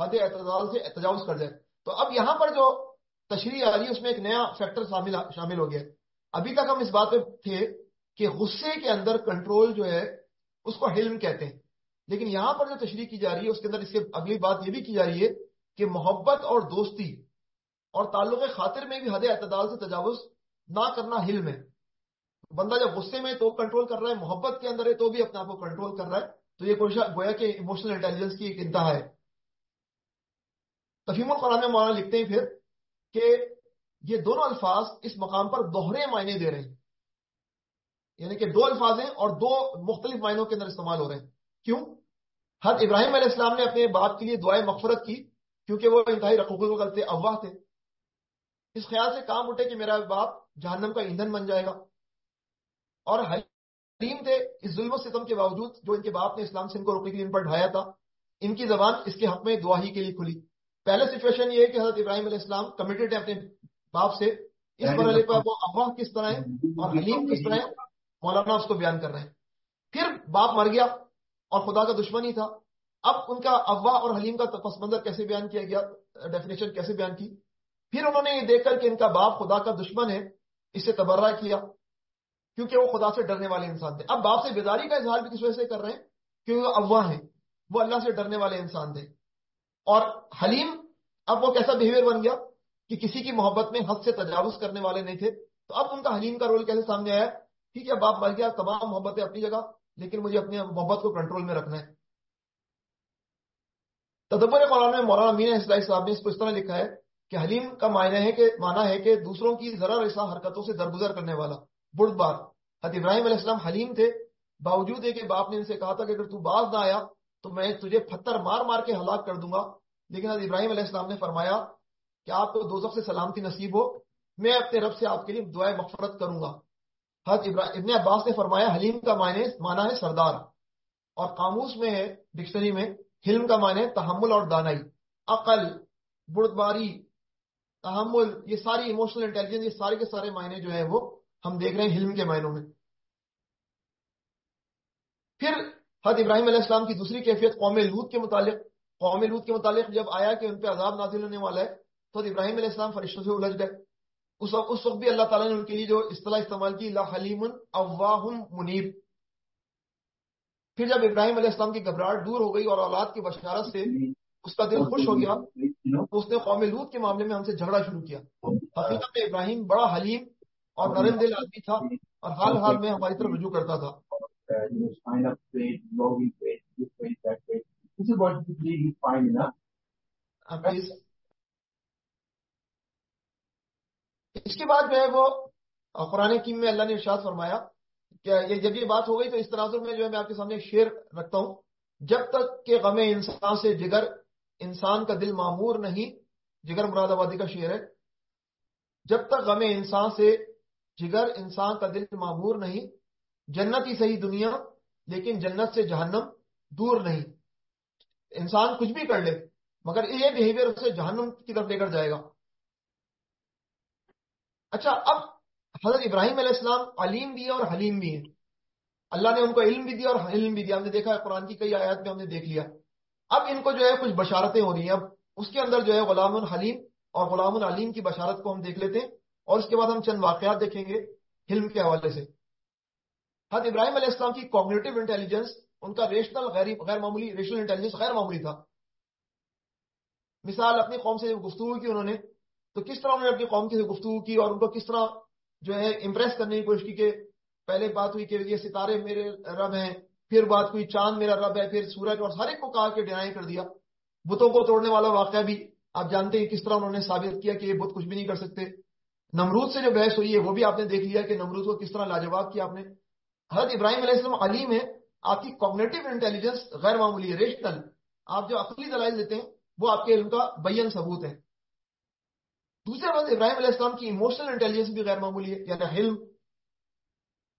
S1: حد اعتدال سے تجاوز کر جائے تو اب یہاں پر جو تشریح آ رہی ہے، اس میں ایک نیا فیکٹر شامل ہو گیا۔ ابھی تک ہم اس بات پہ تھے کہ غصے کے اندر کنٹرول جو ہے، اس کو حلم کہتے ہیں۔ لیکن یہاں پر جو تشریح کی جا رہی ہے، اس کے اندر اس کے اگلی بات یہ بھی کی جا رہی ہے کہ محبت اور دوستی اور تعلق خاطر میں بھی حد اعتدال سے تجاوز نہ کرنا حلم ہے۔ بندہ جب غصے میں تو کنٹرول کر رہا ہے، محبت کے اندر ہے تو بھی اپنے آپ کو کنٹرول کر رہا ہے۔ تو یہ گویا کہ ایموشنل انٹیلیجنس کی ایک انتہا ہے۔ تفیم القرآن مولانا لکھتے ہیں پھر کہ یہ دونوں الفاظ اس مقام پر دوہرے معنی دے رہے ہیں۔ یعنی کہ دو الفاظ ہیں اور دو مختلف معنوں کے اندر استعمال ہو رہے ہیں۔ کیوں؟ حد ابراہیم علیہ السلام نے اپنے باپ کے لیے دعائیں مغفرت کی، کیونکہ وہ انتہائی رقوق غلط افواہ تھے۔ اس خیال سے کام اٹھے کہ میرا باپ جہنم کا ایندھن بن جائے گا۔ اور حلیم تھے اس ظلم و ستم کے باوجود جو ان کے باپ نے اسلام سے ان کو روکنے کے لیے ان پر ڈھایا تھا ان کی زبان اس کے حق میں دعاہی کے لیے کھلی۔ پہلے سچویشن یہ ہے کہ حضرت ابراہیم علیہ السلام کمیٹیڈ ہے اپنے باپ سے۔ اس مرحلے پر وہ افواہ کس طرح ہے اور حلیم کس طرح ہے مولانا اس کو بیان کر رہے ہیں۔ پھر باپ مر گیا اور خدا کا دشمن ہی تھا۔ اب ان کا افواہ اور حلیم کا پس منظر کیسے بیان کیا گیا ڈیفینیشن کیسے بیان کی؟ پھر انہوں نے یہ دیکھ کر کہ ان کا باپ خدا کا دشمن ہے اس سے تبرہ کیا۔ کیونکہ وہ خدا سے ڈرنے والے انسان تھے۔ اب باپ سے بیداری کا اظہار بھی کس وجہ سے کر رہے ہیں؟ کیونکہ وہ افواہ ہیں۔ وہ اللہ سے ڈرنے والے انسان تھے۔ اور حلیم، اب وہ کیسا بہیویئر بن گیا کہ کسی کی محبت میں حد سے تجاوز کرنے والے نہیں تھے؟ تو اب ان کا حلیم کا رول کیسے سامنے آیا؟ ٹھیک ہے، باپ مر گیا، تمام محبتیں اپنی جگہ، لیکن مجھے اپنی محبت کو کنٹرول میں رکھنا ہے۔ تدبر قرآن میں مولانا مین اسلام صاحب نے اس کو اس طرح لکھا ہے کہ حلیم کا معنی ہے کہ مانا ہے کہ دوسروں کی ذرا رسا حرکتوں سے درگزر کرنے والا۔ برد بار حد ابراہیم علیہ السلام حلیم تھے۔ باوجود ہے کہ باپ نے ان سے کہا تھا کہ اگر تو باز نہ آیا تو میں تجھے پتھر مار مار کے ہلاک کر دوں گا۔ لیکن حد ابراہیم علیہ السلام نے فرمایا کہ آپ کو دو سے سلامتی نصیب ہو، میں اپنے رب سے آپ کے لیے دعائیں مفرت کروں گا۔ حد ابن عباس نے فرمایا، حلیم کا معنی مانا ہے سردار۔ اور قاموس میں ہے، ڈکشنری میں، حلم کا معنی ہے تحمل اور دانائی۔ عقل بردباری تحمل، یہ ساری ایموشنل انٹیلیجنس یہ سارے کے سارے معنی جو ہیں وہ ہم دیکھ رہے ہیں حلم کے معنوں میں۔ پھر حد ابراہیم علیہ السلام کی دوسری کیفیت قوم لوت کے متعلق۔ قوم لوت کے متعلق جب آیا کہ ان پہ عذاب نازل ہونے والا ہے، تو ابراہیم علیہ السلام فرشتوں سے الجھ گئے۔ اس وقت اس وقت بھی اللہ تعالیٰ نے ان کے لیے جو اصطلاح استعمال کی اللہ حلیم اواہ منیب۔ پھر جب ابراہیم علیہ السلام کی گھبراہٹ دور ہو گئی اور اولاد کی بشارت سے اس کا دل خوش ہو گیا، تو اس نے قوم لوت کے معاملے میں ہم سے جھگڑا شروع کیا۔ حقیقت میں ابراہیم بڑا حلیم اور نرم دل آدمی تھا اور حال حال میں ہماری طرف رجوع کرتا تھا۔ اس کے بعد جو ہے وہ قرآن کیم میں اللہ نے ارشاد فرمایا کہ جب یہ بات ہو گئی تو اس تناظر میں جو ہے میں آپ کے سامنے شعر رکھتا ہوں۔ جب تک کہ غم انسان سے جگر، انسان کا دل معمور نہیں، جگر مراد آبادی کا شعر ہے۔ جب تک غم انسان سے جگر انسان کا دل معمور نہیں، جنت ہی صحیح دنیا، لیکن جنت سے جہنم دور نہیں۔ انسان کچھ بھی کر لے، مگر یہ بہیویئر اسے جہنم کی طرف لے کر جائے گا۔ اچھا اب حضرت ابراہیم علیہ السلام علیم بھی ہے اور حلیم بھی ہے اللہ نے ان کو علم بھی دیا اور علم بھی دیا۔ ہم نے دیکھا قرآن کی کئی آیات میں ہم نے دیکھ لیا۔ اب ان کو جو ہے کچھ بشارتیں ہو رہی ہیں۔ اب اس کے اندر جو ہے غلام الحلیم اور غلام العلیم کی بشارت کو ہم دیکھ لیتے ہیں۔ اور اس کے بعد ہم چند واقعات دیکھیں گے علم کے حوالے سے۔ حضرت ابراہیم علیہ السلام کی کوگنیٹو انٹیلیجنس ان کا ریشنل غیر معمولی ریشنل انٹیلیجنس غیر معمولی تھا۔ مثال اپنی قوم سے گفتگو کی انہوں نے۔ تو کس طرح انہوں نے اپنی قوم کی گفتگو کی اور ان کو کس طرح جو ہے امپریس کرنے کی کوشش کی کہ پہلے بات ہوئی کہ یہ ستارے میرے رب ہیں، پھر بات ہوئی چاند میرا رب ہے، پھر سورج، اور ہر ایک کو کہا کہ ڈینائی کر دیا۔ بتوں کو توڑنے والا واقعہ بھی آپ جانتے ہیں کس طرح انہوں نے ثابت کیا کہ یہ بت کچھ بھی نہیں کر سکتے۔ نمرود سے جو بحث ہوئی ہے، وہ بھی آپ نے دیکھ لیا کہ نمرود کو کس طرح لاجواب کیا آپ نے۔ حضرت ابراہیم علیہ السلام علیم ہے آپ کی کوگنیٹو انٹیلیجنس غیر معمولی ہے ریشنل آپ جو عقلی دلائل دیتے ہیں، وہ آپ کے علم کا بین ثبوت ہے۔ دوسرے بات ابراہیم علیہ السلام کی ایموشنل انٹیلیجنس بھی غیر معمولی ہے یعنی حلم۔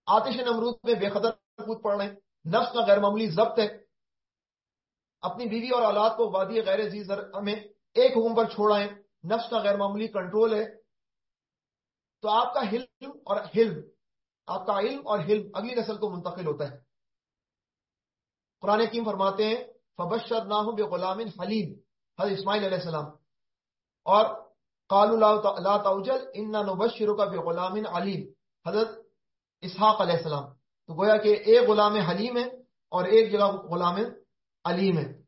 S1: آتش نمرود میں بے خطر کود پڑ رہے ہیں، نفس کا غیر معمولی ضبط ہے۔ اپنی بیوی اور اولاد کو وادی غیر میں ایک حکم پر چھوڑ آئیں نفس کا غیر معمولی کنٹرول ہے۔ تو آپ کا حلم اور حلم، آپ کا علم اور حلم اگلی نسل کو منتقل ہوتا ہے۔ قرآن کیم فرماتے ہیں فبشر نہ بے غلام حلیم حضرت اسماعیل علیہ السلام۔ اور قال اللہ توجل ان نبشروں کا بے غلام علیم حضرت اسحاق علیہ السلام۔ تو گویا کہ ایک غلام حلیم ہے اور ایک جگہ غلام علیم ہے۔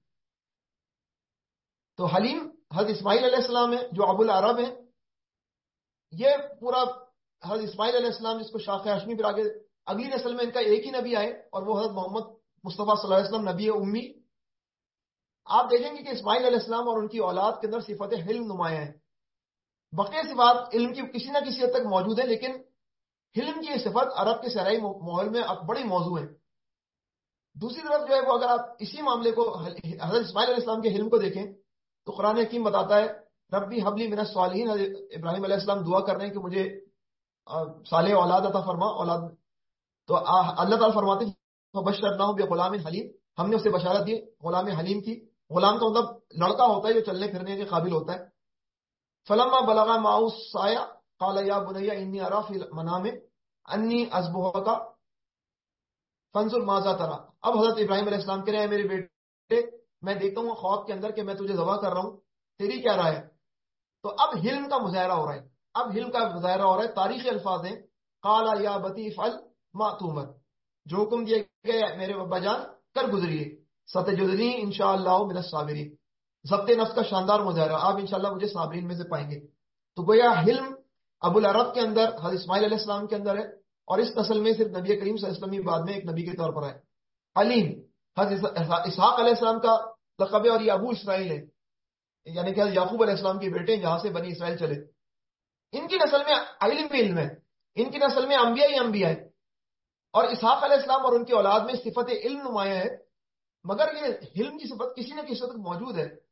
S1: تو حلیم حضرت اسماعیل علیہ السلام ہے، جو ابو العرب ہے یہ پورا حضرت اسماعیل علیہ السلام جس کو شاخ ہاشمی پھر آگے اگلی نسل میں ان کا ایک ہی نبی آئے اور وہ حضرت محمد مصطفیٰ صلی اللہ علیہ وسلم نبی امی، آپ دیکھیں گے کہ اسماعیل علیہ السلام اور ان کی اولاد کے اندر صفت حلم نمایاں ہیں۔ بقیہ صفات علم کی کسی نہ کسی حد تک موجود ہے لیکن حلم کی یہ صفت عرب کے سرائی ماحول میں بڑی موضوع ہے دوسری طرف جو ہے وہ اگر آپ اسی معاملے کو حضرت اسماعیل علیہ السلام کے حلم کو دیکھیں تو قرآن حکیم بتاتا ہے ربی حبلی من الصالحین ابراہیم علیہ السلام دعا کر رہے ہیں کہ مجھے صالح اولاد عطا فرما، اولاد، تو اللہ تعالیٰ فرماتے ہیں بشر غلام حلیم۔ ہم نے اسے بشارت دی، غلام حلیم کی۔ غلام کا مطلب لڑکا ہوتا ہے جو چلنے پھرنے کے قابل ہوتا ہے۔ فلما بلغا ماؤ سایہ کالا یا بنیا انی عراف منام انی ازبہ کا ماضا ترا اب حضرت ابراہیم علیہ السلام کہہ رہے ہیں، میرے بیٹے، میں دیکھتا ہوں خواب کے اندر کہ میں تجھے ذبح کر رہا ہوں۔ تیری کیا رائے تو اب حلم کا مظاہرہ ہو رہا ہے۔ اب حلم کا مظاہرہ ہو رہا ہے۔ تاریخی الفاظ ہیں۔ کالا یا بتی فل ماتومر جو حکم دیا گیا میرے بابا جان، کر گزریے۔ ست جدنی ان شاء اللہ من صابری ضبط نفس کا شاندار مظاہرہ۔ آپ انشاءاللہ مجھے صابرین میں سے پائیں گے۔ تو گویا حلم ابو العرب کے اندر، حضرت اسماعیل علیہ السلام کے اندر ہے۔ اور اس نسل میں صرف نبی کریم صلی اللہ علیہ وسلم بعد میں ایک نبی کے طور پر ہے علیم حضرت اسحاق علیہ السلام کا لقب ہے اور یہ ابو اسرائیل ہے۔ یعنی کہ یعقوب علیہ السلام کے بیٹے جہاں سے بنی اسرائیل چلے۔ ان کی نسل میں علم علم ہے۔ ان کی نسل میں انبیاء ہی انبیاء ہے اور اسحاق علیہ السلام اور ان کی اولاد میں صفت علم نمایاں ہے۔ مگر یہ علم کی صفت کسی نہ کسی تک موجود ہے۔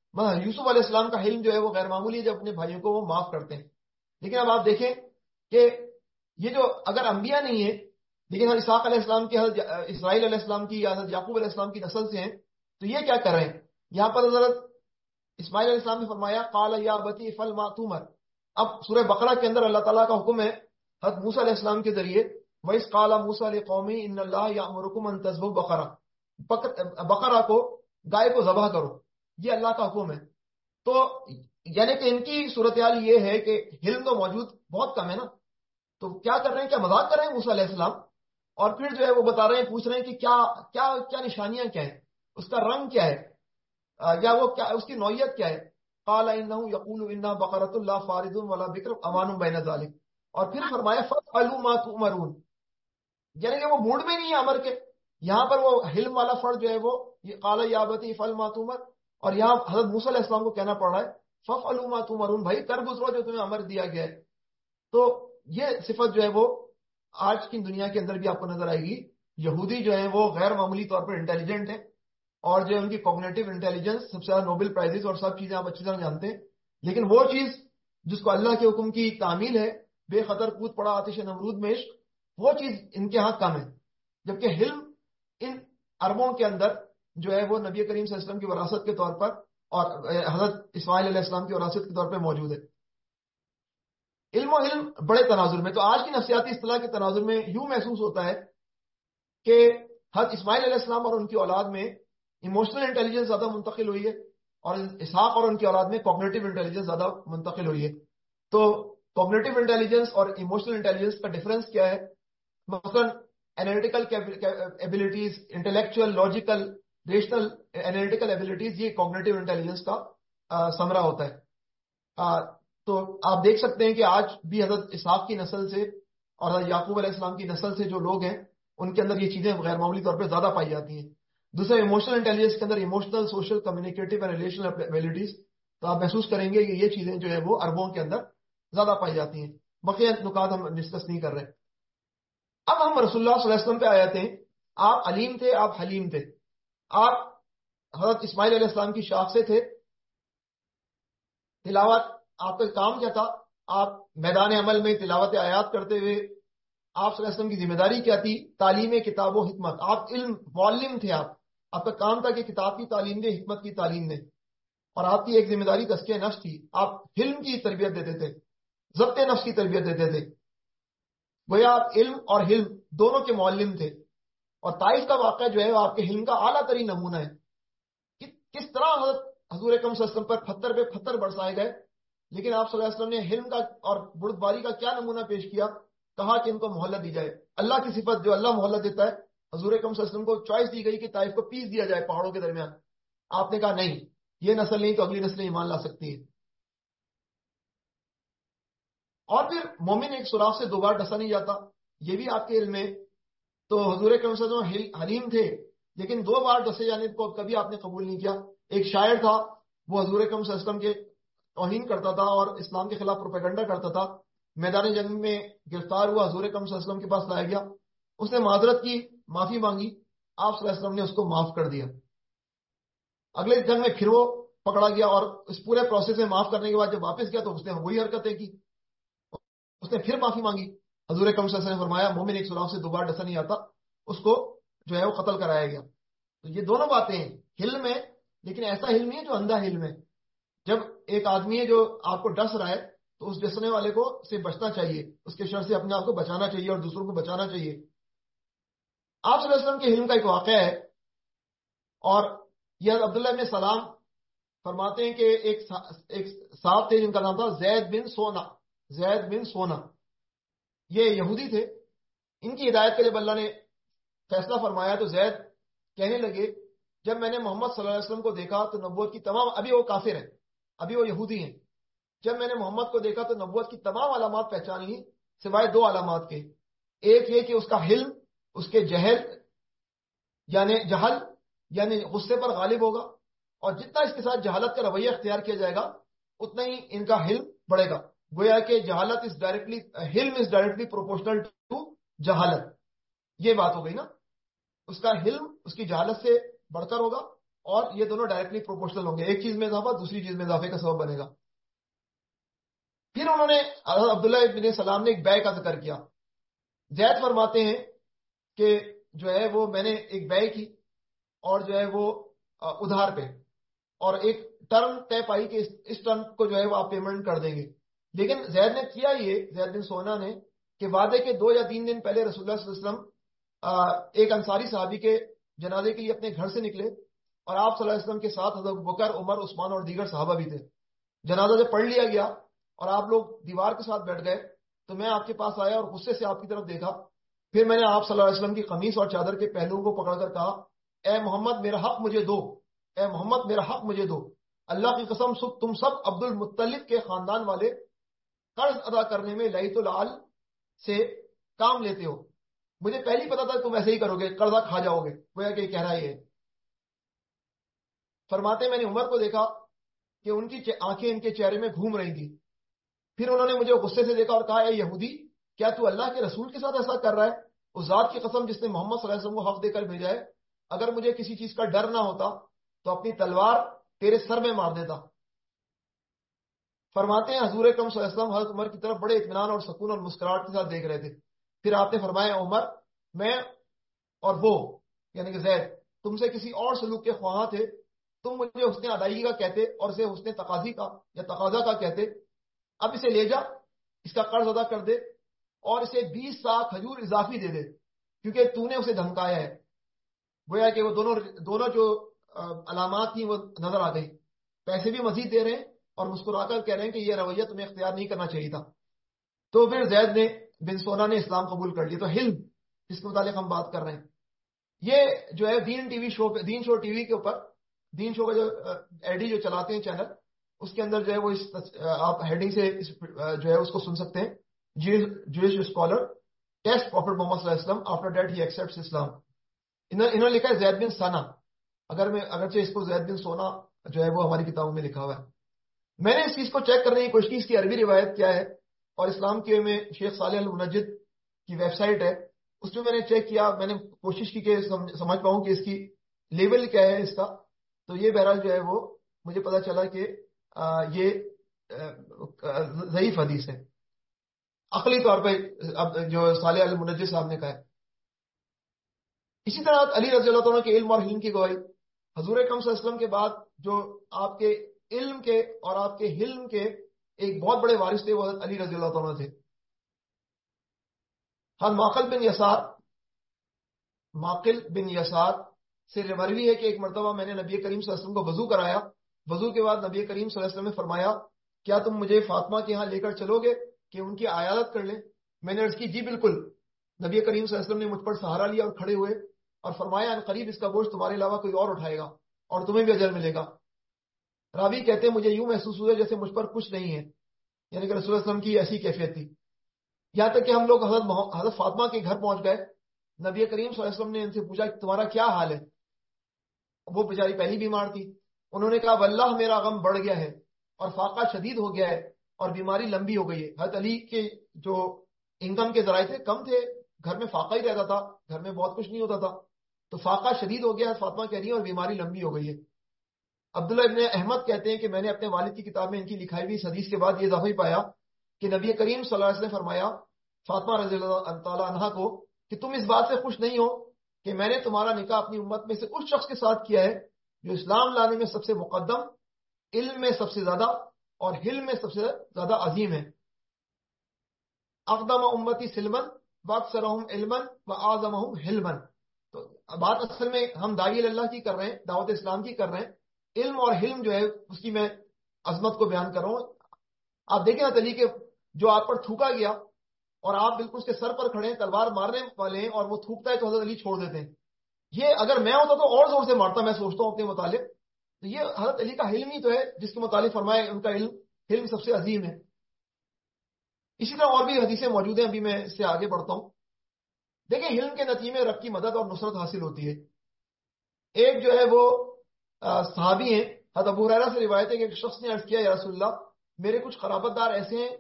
S1: یوسف علیہ السلام کا علم جو ہے وہ غیر معمولی ہے جب اپنے بھائیوں کو وہ معاف کرتے ہیں۔ لیکن اب آپ دیکھیں کہ یہ جو اگر انبیاء نہیں ہے لیکن حضرت اسحاق علیہ السلام کی حضرت اسرائیل علیہ السلام کی یا حضرت یعقوب علیہ السلام کی نسل سے ہیں، تو یہ کیا کر رہے ہیں؟ یہاں پر حضرت اسماعیل علیہ السلام نے فرمایا کالا یا بتی فل ماتومر اب سورہ بقرہ کے اندر اللہ تعالیٰ کا حکم ہے، حضرت موسیٰ علیہ السلام کے ذریعے ویس کالا موسا علیہ قومی ان اللہ یا مرکم ان تصب بقرا بقرہ کو گائے کو ذبح کرو. یہ اللہ کا حکم ہے۔ تو یعنی کہ ان کی صورتحال یہ ہے کہ علم تو موجود بہت کم ہے نا۔ تو کیا کر رہے ہیں؟ کیا مذاق کر رہے ہیں موسیٰ علیہ السلام؟ اور پھر جو ہے وہ بتا رہے ہیں، پوچھ رہے ہیں کہ کیا کیا کیا نشانیاں کیا ہیں؟ اس کا رنگ کیا ہے؟ یا وہ کیا اس کی نوعیت کیا ہے؟ قال انه يقول ان بقره الله فارض ولا بکر امان بین ذلك اور پھر فرمایا فعلوا ما تؤمرون۔ یعنی کہ وہ موڈ میں نہیں ہے امر کے۔ یہاں پر وہ حلم والا فرد جو ہے وہ قال یا بتی فل ما تؤمر۔ اور یہاں حضرت موسی علیہ السلام کو کہنا پڑ رہا ہے فعلوا ما تؤمرون۔ بھائی کر گزرو جو تمہیں امر دیا گیا ہے۔ تو یہ صفت جو ہے وہ آج کی دنیا کے اندر بھی آپ کو نظر آئے گی۔ یہودی جو ہے وہ غیر معمولی طور پر انٹیلیجنٹ ہے اور جو ان کی کوگنیٹو انٹیلیجنس سب سے زیادہ نوبل پرائزز اور سب چیزیں آپ اچھی طرح جانتے ہیں۔ لیکن وہ چیز جس کو اللہ کے حکم کی تعمیل ہے، بے خطر کود پڑا آتش نمرود میں عشق، وہ چیز ان کے ہاں کم ہے۔ جبکہ حلم ان اربوں کے اندر جو ہے وہ نبی کریم صلی اللہ علیہ وسلم کی وراثت کے طور پر اور حضرت اسماعیل علیہ السلام کی وراثت کے طور پہ موجود ہے۔ علم و علم بڑے تناظر میں۔ تو آج کی نفسیاتی اصطلاح کے تناظر میں یوں محسوس ہوتا ہے کہ حضرت اسماعیل علیہ السلام اور ان کی اولاد میں ایموشنل انٹیلیجنس زیادہ منتقل ہوئی ہے اور اسحاق اور ان کی اولاد میں کوگنیٹو انٹیلیجنس زیادہ منتقل ہوئی ہے تو کوگنیٹو انٹیلیجنس اور ایموشنل انٹیلیجنس کا ڈفرنس کیا ہے مثلاً analytical abilities intellectual logical rational analytical abilities یہ کوگنیٹو انٹیلیجنس کا سمرا ہوتا ہے۔ تو آپ دیکھ سکتے ہیں کہ آج بھی حضرت اسحاق کی نسل سے اور حضرت یعقوب علیہ السلام کی نسل سے جو لوگ ہیں، ان کے اندر یہ چیزیں غیر معمولی طور پہ زیادہ پائی جاتی ہیں۔ دوسرا ایموشنل انٹیلیجنس کے اندر emotional social communicative and relational abilities تو آپ محسوس کریں گے کہ یہ چیزیں جو ہے وہ اربوں کے اندر زیادہ پائی جاتی ہیں۔ بقیہ نکات ہم ڈسکس نہیں کر رہے۔ اب ہم رسول اللہ صلی اللہ علیہ وسلم پہ آئے تھے۔ آپ علیم تھے، آپ حلیم تھے۔ آپ حضرت اسماعیل علیہ السلام کی شاخ سے تھے۔ تلاوت، آپ کا کام کیا تھا؟ آپ میدان عمل میں تلاوت آیات کرتے ہوئے آپ صلی اللہ علیہ وسلم کی ذمہ داری کیا تھی؟ تعلیم، کتاب و حکمت۔ آپ علم، معلم تھے آپ۔ آپ کا کام تھا کہ کتاب کی تعلیم دیں حکمت کی تعلیم دیں اور آپ کی ایک ذمہ داری تسکیہ نفس تھی آپ علم کی تربیت دیتے تھے، ضبط نفس کی تربیت دیتے تھے۔ گویا آپ علم اور حلم دونوں کے معلم تھے۔ اور تائف کا واقعہ جو ہے، وہ آپ کے علم کا اعلیٰ ترین نمونہ ہے۔ کس طرح حضرت حضور کم وسلم پر پتھر پہ پتھر برسائے گئے، لیکن آپ صلی اللہ علیہ وسلم نے حلم کا اور بردباری کا کیا نمونہ پیش کیا؟ کہا کہ ان کو محلت دی جائے۔ اللہ کی صفت جو اللہ محلت دیتا ہے حضور کم وسلم کو چوائس دی گئی کہ طائف کو پیس دیا جائے پہاڑوں کے درمیان۔ آپ نے کہا نہیں، یہ نسل نہیں تو اگلی نسل ایمان لا سکتی ہے۔ اور پھر مومن ایک سوراخ سے دو بار ڈسا نہیں جاتا، یہ بھی آپ کے علم میں۔ تو حضور کرم وسلم حلیم تھے، لیکن دو بار ڈسے جانے کو کبھی آپ نے قبول نہیں کیا۔ ایک شاعر تھا، وہ حضور کرم وسلم کے توہین کرتا تھا اور اسلام کے خلاف پروپیگنڈا کرتا تھا۔ میدان جنگ میں گرفتار ہوا، حضور کرم وسلم کے پاس لایا گیا۔ اس نے معذرت کی معافی مانگی، آپ صلی اللہ علیہ وسلم نے اس کو معاف کر دیا۔ اگلے جنگ میں پھر وہ پکڑا گیا اور اس پورے پروسیس میں معاف کرنے کے بعد جب واپس گیا تو اس نے وہی حرکتیں کی۔ اس نے پھر معافی مانگی۔ حضور کم سے نے فرمایا، مومن ایک سراخ سے دوبارہ ڈسا نہیں آتا، اس کو جو ہے وہ قتل کرایا گیا۔ تو یہ دونوں باتیں ہیں حلم ہے لیکن ایسا حلم نہیں ہے جو اندھا حلم ہے جب ایک آدمی ہے جو آپ کو ڈس رہا ہے، تو اس ڈسنے والے کو سے بچنا چاہیے، اس کے شر سے اپنے آپ کو بچانا چاہیے اور دوسروں کو بچانا چاہیے۔ آپ صلی اللہ علیہ وسلم کے حلم کا ایک واقعہ ہے اور یہ عبداللہ ابن سلام فرماتے ہیں کہ ایک صاحب تھے جن کا نام تھا زید بن سونا، زید بن سونا۔ یہ یہودی تھے۔ ان کی ہدایت کے جب اللہ نے فیصلہ فرمایا تو زید کہنے لگے، جب میں نے محمد صلی اللہ علیہ وسلم کو دیکھا تو نبوت کی تمام، ابھی وہ کافر ہیں، ابھی وہ یہودی ہیں۔ جب میں نے محمد کو دیکھا تو نبوت کی تمام علامات پہچان لی سوائے دو علامات کے۔ ایک یہ کہ اس کا حلم اس کے جہل یعنی جہل یعنی غصے پر غالب ہوگا اور جتنا اس کے ساتھ جہالت کا رویہ اختیار کیا جائے گا، اتنا ہی ان کا حلم بڑھے گا۔ گویا کہ جہالت از ڈائریکٹلی حلم از ڈائریکٹلی پروپورشنل ٹو جہالت۔ یہ بات ہو گئی نا؟ اس کا حلم، اس کی جہالت سے بڑھ کر ہوگا اور یہ دونوں ڈائریکٹلی پروپورشنل ہوں گے۔ ایک چیز میں اضافہ، دوسری چیز میں اضافے کا سبب بنے گا۔ پھر انہوں نے عبداللہ ابن سلام نے ایک بے کا ذکر کیا۔ زید فرماتے ہیں کہ جو ہے وہ میں نے ایک بے کی اور جو ہے وہ ادھار پہ۔ اور ایک ٹرم طے پائی کہ اس ٹرم کو جو ہے وہ آپ پیمنٹ کر دیں گے۔ لیکن زید نے کیا یہ، زید بن سونا نے کہ وعدے کے دو یا تین دن پہلے رسول اللہ صلی اللہ علیہ وسلم ایک انصاری صحابی کے جنازے کے لیے اپنے گھر سے نکلے اور آپ صلی اللہ علیہ وسلم کے ساتھ حضرت بکر، عمر، عثمان اور دیگر صحابہ بھی تھے۔ جنازہ جب پڑھ لیا گیا اور آپ لوگ دیوار کے ساتھ بیٹھ گئے تو میں آپ کے پاس آیا اور غصے سے آپ کی طرف دیکھا۔ پھر میں نے آپ صلی اللہ علیہ وسلم کی قمیص اور چادر کے پہلوؤں کو پکڑ کر کہا، اے محمد، میرا حق مجھے دو۔ اے محمد، میرا حق مجھے دو۔ اللہ کی قسم تم سب عبد المطلب کے خاندان والے قرض ادا کرنے میں لئی لال سے کام لیتے ہو۔ مجھے پہلی پتا تھا تم ایسے ہی کرو گے، قرضہ کھا جاؤ گے۔ وہ کہ کہہ رہا ہے فرماتے میں نے عمر کو دیکھا کہ ان کی آنکھیں ان کے چہرے میں گھوم رہی تھی۔ پھر انہوں نے مجھے غصے سے دیکھا اور کہا، اے یہودی کیا تو اللہ کے رسول کے ساتھ ایسا کر رہا ہے؟ اس ذات کی قسم جس نے محمد صلی اللہ علیہ وسلم کو حق دے کر بھیجا ہے، اگر مجھے کسی چیز کا ڈر نہ ہوتا تو اپنی تلوار تیرے سر میں مار دیتا۔ فرماتے ہیں، حضور کم صلی اللہ علیہ وسلم حضرت عمر کی طرف بڑے اطمینان اور سکون اور مسکراہٹ کے ساتھ دیکھ رہے تھے۔ پھر آپ نے فرمایا عمر، میں اور وہ یعنی کہ زید، تم سے کسی اور سلوک کے خواہاں تھے۔ تم مجھے حسن ادائیگی کا کہتے اور اسے حسن تقاضی کا یا تقاضا کا کہتے۔ اب اسے لے جا، اس کا قرض ادا کر دے۔ اور اسے بیس سا کھجور اضافی دے دے، کیونکہ تو نے اسے دھمکایا ہے۔ گویا کہ وہ دونوں دونوں جو علامات تھیں، وہ نظر آ گئی۔ پیسے بھی مزید دے رہے ہیں اور مسکرا کر کہہ رہے ہیں کہ یہ رویہ تمہیں اختیار نہیں کرنا چاہیے تھا۔ تو پھر زید نے، بن سونا نے اسلام قبول کر لیا۔ تو ہلم جس کے متعلق ہم بات کر رہے ہیں۔ یہ جو ہے، دین ٹی وی شو پہ، دین شو ٹی وی کے اوپر، دین شو کا جو ایڈی جو چلاتے ہیں چینل، اس کے اندر جو ہے وہ اس آپ ہیڈنگ سے جو ہے اس کو سن سکتے ہیں۔ جوش اسکالر ٹیسٹ پروفٹ محمد صلی اللہ علیہ وسلم. After that he accept Islam انہوں نے لکھا ہے زید بن سانا اگر میں اگرچہ اس کو زید بن سونا جو ہے وہ ہماری کتابوں میں لکھا ہوا ہے. میں نے اس چیز کو چیک کرنے کی کوشش کی، اس کی عربی روایت کیا ہے؟ اور اسلام کے میں شیخ صالح المنجد کی ویب سائٹ ہے. اس میں میں نے چیک کیا، میں نے کوشش کی کہ سمجھ پاؤں کہ اس کی لیول کیا ہے اس کا. تو یہ بہرحال جو ہے وہ مجھے پتا چلا کہ یہ ضعیف حدیث ہے. عقلی طور پہ جو صالح المنجد صاحب نے کہا ہے۔ اسی طرح علی رضی اللہ تعالیٰ کے علم اور حلم کی گواہی۔ حضور کم صلی اللہ علیہ وسلم کے بعد جو آپ کے علم کے اور آپ کے حلم کے ایک بہت بڑے وارث تھے، وہ علی رضی اللہ تعالیٰ تھے۔ ہر ماقل بن یسار ماقل بن یسار سے روروی ہے کہ ایک مرتبہ میں نے نبی کریم صلی اللہ علیہ وسلم کو وضو کرایا۔ وضو کے بعد نبی کریم صلی اللہ علیہ وسلم نے فرمایا، کیا تم مجھے فاطمہ کے ہاں لے کر چلو گے؟ کہ ان کی عیادت کر لیں۔ میں نے عرض کی جی بالکل۔ نبی کریم صلی اللہ علیہ وسلم نے مجھ پر سہارا لیا اور کھڑے ہوئے اور فرمایا، ان قریب اس کا گوشت تمہارے علاوہ کوئی اور اٹھائے گا اور تمہیں بھی اجر ملے گا۔ راوی کہتے ہیں، مجھے یوں محسوس ہوا جیسے مجھ پر کچھ نہیں ہے۔ یعنی کہ رسول اللہ علیہ وسلم کی ایسی کیفیت تھی۔ یہاں تک کہ ہم لوگ حضرت حضرت فاطمہ کے گھر پہنچ گئے۔ نبی کریم صلی اللہ علیہ وسلم نے ان سے پوچھا کہ تمہارا کیا حال ہے؟ وہ بیچاری پہلی بیمار تھی۔ انہوں نے کہا اللہ میرا غم بڑھ گیا ہے اور فاقہ شدید ہو گیا ہے۔ اور بیماری لمبی ہو گئی ہے۔ حضرت علی کے جو انکم کے ذرائع تھے، کم تھے۔ گھر میں فاقہ ہی رہتا تھا۔ گھر میں بہت کچھ نہیں ہوتا تھا۔ تو فاقہ شدید ہو گیا فاطمہ کہہ رہی ہے اور بیماری لمبی ہو گئی ہے۔ عبداللہ ابن احمد کہتے ہیں کہ میں نے اپنے والد کی کتاب میں ان کی لکھائی ہوئی حدیث کے بعد یہ اضافہ پایا کہ نبی کریم صلی اللہ علیہ وسلم نے فرمایا، فاطمہ رضی اللہ تعالیٰ عنہ کو کہ تم اس بات سے خوش نہیں ہو کہ میں نے تمہارا نکاح اپنی امت میں سے اس شخص کے ساتھ کیا ہے جو اسلام لانے میں سب سے مقدم، علم میں سب سے زیادہ اور حلم میں سب سے زیادہ عظیم ہے۔ اقدم امتی سلمن سرحم علمن و آزم حلمن۔ تو بات اصل میں ہم دائی اللہ کی کر رہے ہیں، دعوت اسلام کی کر رہے ہیں۔ علم اور حلم جو ہے، اس کی میں عظمت کو بیان کر رہا ہوں۔ آپ دیکھیں نا تلی کہ جو آپ پر تھوکا گیا اور آپ بالکل اس کے سر پر کھڑے ہیں، تلوار مارنے والے ہیں اور وہ تھوکتا ہے تو حضرت علی چھوڑ دیتے ہیں۔ یہ اگر میں ہوتا تو اور زور سے مارتا، میں سوچتا ہوں اپنے متعلق۔ تو یہ حضرت علی کا علم ہی تو ہے، جس کے متعلق فرمائے ان کا علم علم سب سے عظیم ہے۔ اسی طرح اور بھی حدیثیں موجود ہیں، ابھی میں اس سے آگے بڑھتا ہوں۔ دیکھیں علم کے نتیجے میں رب کی مدد اور نصرت حاصل ہوتی ہے۔ ایک جو ہے وہ صحابی ہیں۔ حد ابو ریرا سے روایت ہے کہ ایک شخص نے عرض کیا، یا رسول اللہ، میرے کچھ خرابت دار ایسے ہیں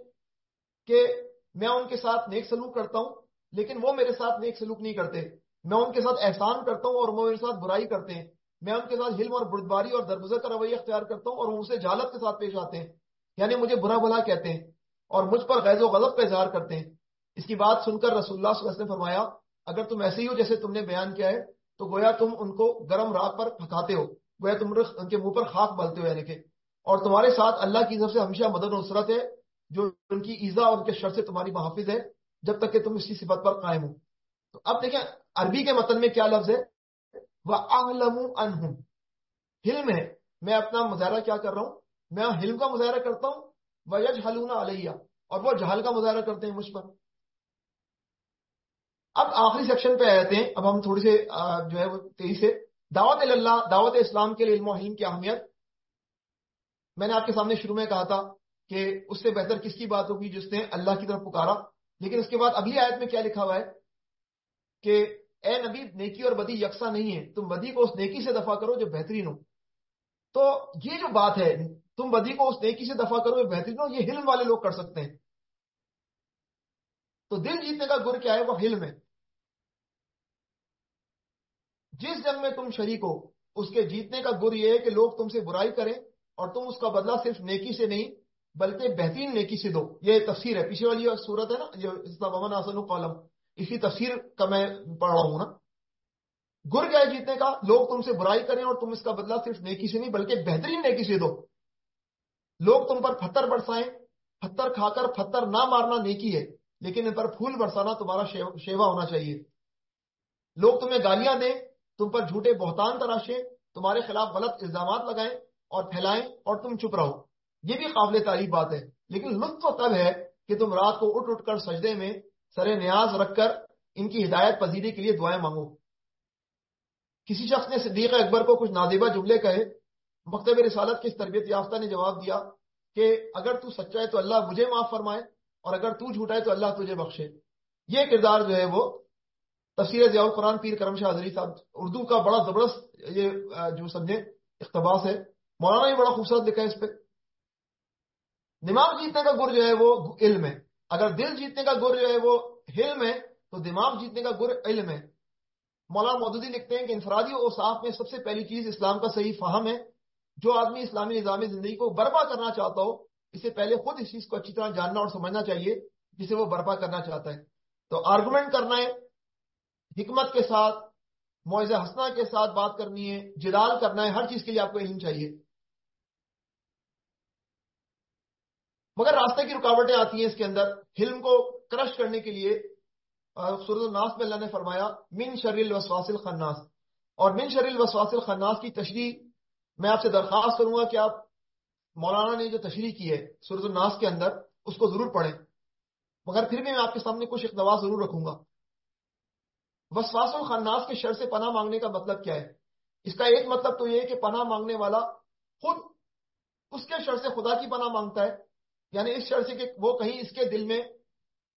S1: کہ میں ان کے ساتھ نیک سلوک کرتا ہوں، لیکن وہ میرے ساتھ نیک سلوک نہیں کرتے۔ میں ان کے ساتھ احسان کرتا ہوں اور وہ میرے ساتھ برائی کرتے ہیں۔ میں ان کے ساتھ علم اور بردباری اور درگزر کا رویہ اختیار کرتا ہوں اور وہ اسے جالت کے ساتھ پیش آتے ہیں یعنی مجھے برا بھلا کہتے ہیں اور مجھ پر غیظ و غضب کا اظہار کرتے ہیں۔ اس کی بات سن کر رسول اللہ صلی اللہ علیہ وسلم نے فرمایا، اگر تم ایسے ہی ہو جیسے تم نے بیان کیا ہے، تو گویا تم ان کو گرم راک پر پھکاتے ہو، گویا تم ان کے منہ پر خاک بلتے ہو یعنی کہ اور تمہارے ساتھ اللہ کی طرف سے ہمیشہ مدد و نصرت ہے، جو ان کی ایزا اور ان کے شر سے تمہاری محافظ ہے، جب تک کہ تم اس کی صفت پر قائم ہو۔ تو اب دیکھیں، عربی کے متن میں کیا لفظ ہے؟ وہ انہم حلم ہے میں اپنا مظاہرہ کیا کر رہا ہوں؟ میں حلم کا مظاہرہ کرتا ہوں وجہ حلونا علیہ اور وہ جہل کا مظاہرہ کرتے ہیں مجھ پر۔ اب آخری سیکشن پہ آتے ہیں اب ہم تھوڑی سے جو ہے وہ تیزی سے۔ دعوت اللہ، دعوت اسلام کے علم و حلم کی اہمیت۔ میں نے آپ کے سامنے شروع میں کہا تھا کہ اس سے بہتر کس کی بات ہوگی جس نے اللہ کی طرف پکارا۔ لیکن اس کے بعد اگلی آیت میں کیا لکھا ہوا ہے؟ کہ اے نبی، نیکی اور بدی یکساں نہیں ہے تم بدی کو اس نیکی سے دفاع کرو جو بہترین ہو۔ تو یہ جو بات ہے، تم بدی کو اس نیکی سے دفاع کرو جو بہترین ہو، یہ حلم والے لوگ کر سکتے ہیں۔ تو دل جیتنے کا گر کیا ہے، وہ حلم ہے۔ جس جنگ میں تم شریک ہو، اس کے جیتنے کا گر یہ ہے کہ لوگ تم سے برائی کریں اور تم اس کا بدلہ صرف نیکی سے نہیں، بلکہ بہترین نیکی سے دو۔ یہ تفسیر ہے۔ پیچھے والی صورت ہے نا، جو آسن قلم اسی تفسیر کا میں پڑھ رہا ہوں نا۔ گر گئے جیتنے کا، لوگ تم سے برائی کریں اور تم اس کا بدلہ صرف نیکی سے نہیں بلکہ بہترین نیکی سے دو۔ لوگ تم پر پتھر برسائیں، پتھر کھا کر پتھر نہ مارنا نیکی ہے، لیکن ان پر پھول برسانا تمہارا شیوا ہونا چاہیے۔ لوگ تمہیں گالیاں دیں، تم پر جھوٹے بہتان تراشیں، تمہارے خلاف غلط الزامات لگائیں اور پھیلائیں اور تم چپ رہو۔ یہ بھی قابل تعریف بات ہے۔ لیکن لطف تو تب ہے کہ تم رات کو اٹھ اٹھ کر سجدے میں سر نیاز رکھ کر ان کی ہدایت پذیری کے لیے دعائیں مانگو۔ کسی شخص نے صدیق اکبر کو کچھ نادیبہ جملے کہے، مکتب رسالت کی تربیت یافتہ نے جواب دیا کہ اگر تو سچا ہے تو اللہ مجھے معاف فرمائے اور اگر تو جھوٹا ہے تو اللہ تجھے بخشے۔ یہ کردار جو ہے وہ تفسیر ضیاء قرآن پیر کرم شاہ حضری صاحب، اردو کا بڑا زبردست یہ جو سمجھے اقتباس ہے۔ مولانا بھی بڑا خوبصورت لکھا ہے اس پہ۔ دماغ جیتنے کا گر جو ہے وہ علم ہے۔ اگر دل جیتنے کا گر جو ہے وہ حلم ہے، تو دماغ جیتنے کا گر علم ہے۔ مولانا مودودی لکھتے ہیں کہ انفرادی اور میں سب سے پہلی چیز اسلام کا صحیح فہم ہے۔ جو آدمی اسلامی نظام زندگی کو برپا کرنا چاہتا ہو، اسے پہلے خود اس چیز کو اچھی طرح جاننا اور سمجھنا چاہیے، جسے وہ برپا کرنا چاہتا ہے۔ تو آرگومنٹ کرنا ہے، حکمت کے ساتھ، معاوضہ ہنسنا کے ساتھ بات کرنی ہے، جدال کرنا ہے، ہر چیز کے لیے آپ کو علم چاہیے۔ مگر راستے کی رکاوٹیں آتی ہیں اس کے اندر۔ حلم کو کرش کرنے کے لیے سورت الناس میں اللہ نے فرمایا، من شریل وسواس خناس اور من شریل وسواس خناس کی تشریح میں آپ سے درخواست کروں گا کہ آپ مولانا نے جو تشریح کی ہے سورت الناس کے اندر، اس کو ضرور پڑھیں۔ مگر پھر بھی میں آپ کے سامنے کچھ اقتباس ضرور رکھوں گا۔ وسواس الخناس کے شر سے پناہ مانگنے کا مطلب کیا ہے؟ اس کا ایک مطلب تو یہ ہے کہ پناہ مانگنے والا خود اس کے شر سے خدا کی پناہ مانگتا ہے۔ یعنی اس شر سے کہ وہ کہیں اس کے دل میں،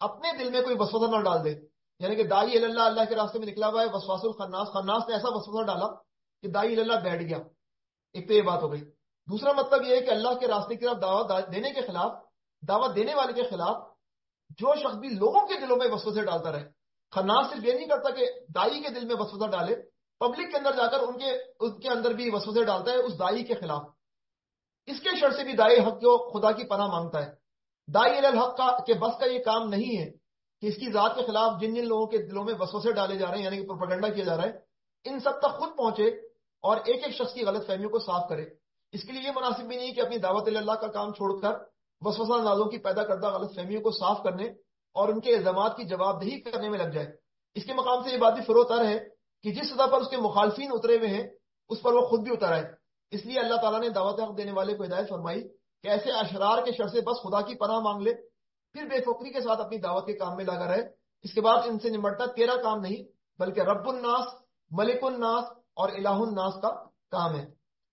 S1: اپنے دل میں کوئی وسوسہ نہ ڈال دے۔ یعنی کہ دائی اللہ اللہ کے راستے میں نکلا ہوا ہے، وسواس الخناس، خناس نے ایسا وسوسہ ڈالا کہ دائی اللہ بیٹھ گیا۔ ایک تو یہ بات ہو گئی۔ دوسرا مطلب یہ ہے کہ اللہ کے راستے کی طرف دعوت دینے کے خلاف، دعوت دینے والے کے خلاف جو شخص بھی لوگوں کے دلوں میں وسوسے ڈالتا رہے۔ خناس صرف یہ نہیں کرتا کہ دائی کے دل میں وسوسہ ڈالے، پبلک کے اندر جا کر ان کے ان کے اندر بھی وسوسے ڈالتا ہے، اس دائی کے خلاف۔ اس کے شر سے بھی دائی حق کو خدا کی پناہ مانگتا ہے۔ دائی الحق کا کہ بس کا یہ کام نہیں ہے کہ اس کی ذات کے خلاف جن جن لوگوں کے دلوں میں وسوسے ڈالے جا رہے ہیں یعنی کہ پروپیگنڈا کیا جا رہا ہے، ان سب تک خود پہنچے اور ایک ایک شخص کی غلط فہمیوں کو صاف کرے۔ اس کے لیے یہ مناسب بھی نہیں کہ اپنی دعوت اللہ کا کام چھوڑ کر وسوسہ نازوں کی پیدا کردہ غلط فہمیوں کو صاف کرنے اور ان کے الزامات کی جواب دہی کرنے میں لگ جائے۔ اس کے مقام سے یہ بات بھی فروتر ہے کہ جس سطح پر اس کے مخالفین اترے ہوئے ہیں، اس پر وہ خود بھی اتر آئے۔ اس لیے اللہ تعالیٰ نے دعوت حق دینے والے کو ہدایت فرمائی کہ ایسے اشرار کے شر سے بس خدا کی پناہ مانگ لے، پھر بے فکری کے ساتھ اپنی دعوت کے کام میں لگا رہے۔ اس کے بعد ان سے نمٹنا تیرا کام نہیں، بلکہ رب الناس، ملک الناس اور الہ الناس کا کام ہے۔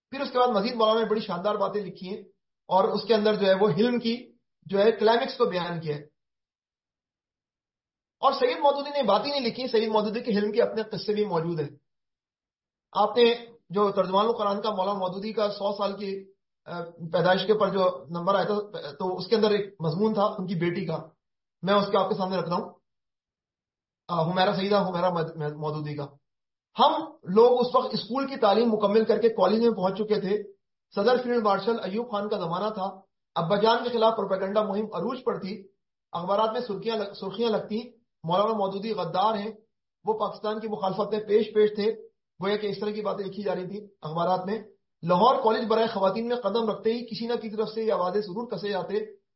S1: پھر اس کے بعد مزید مولانا نے بڑی شاندار باتیں لکھی ہیں اور اس کے اندر جو ہے وہ حلم کی جو ہے کلائمیکس کو بیان کیا ہے۔ اور سعید مودودی نے بات ہی نہیں لکھی، سعید مودودی کے حلم کے اپنے قصے بھی موجود ہیں۔ آپ نے جو ترجمان القرآن کا مولانا مودودی کا سو سال کی پیدائش کے پر جو نمبر آیا تھا، تو اس کے اندر ایک مضمون تھا، ان کی بیٹی کا۔ میں اس کے آپ کے سامنے رکھ رہا ہوں ہمیرا سیدہ ہمیرا مودودی کا۔ ہم لوگ اس وقت اسکول کی تعلیم مکمل کر کے کالج میں پہنچ چکے تھے۔ صدر فیلڈ مارشل ایوب خان کا زمانہ تھا۔ ابا جان کے خلاف پروپیگنڈا مہم عروج پر تھی۔ اخبارات میں سرخیاں سرخیاں لگتی مولانا مودودی غدار ہیں۔ وہ پاکستان کی مخالفت میں پیش پیش تھے۔ گویا کہ اس طرح کی باتیں لکھی جا رہی تھی اخبارات میں۔ لاہور کالج برائے خواتین میں قدم رکھتے ہی کسی نہ کسی طرف سے یہ آوازیں ضرور کسے جاتے۔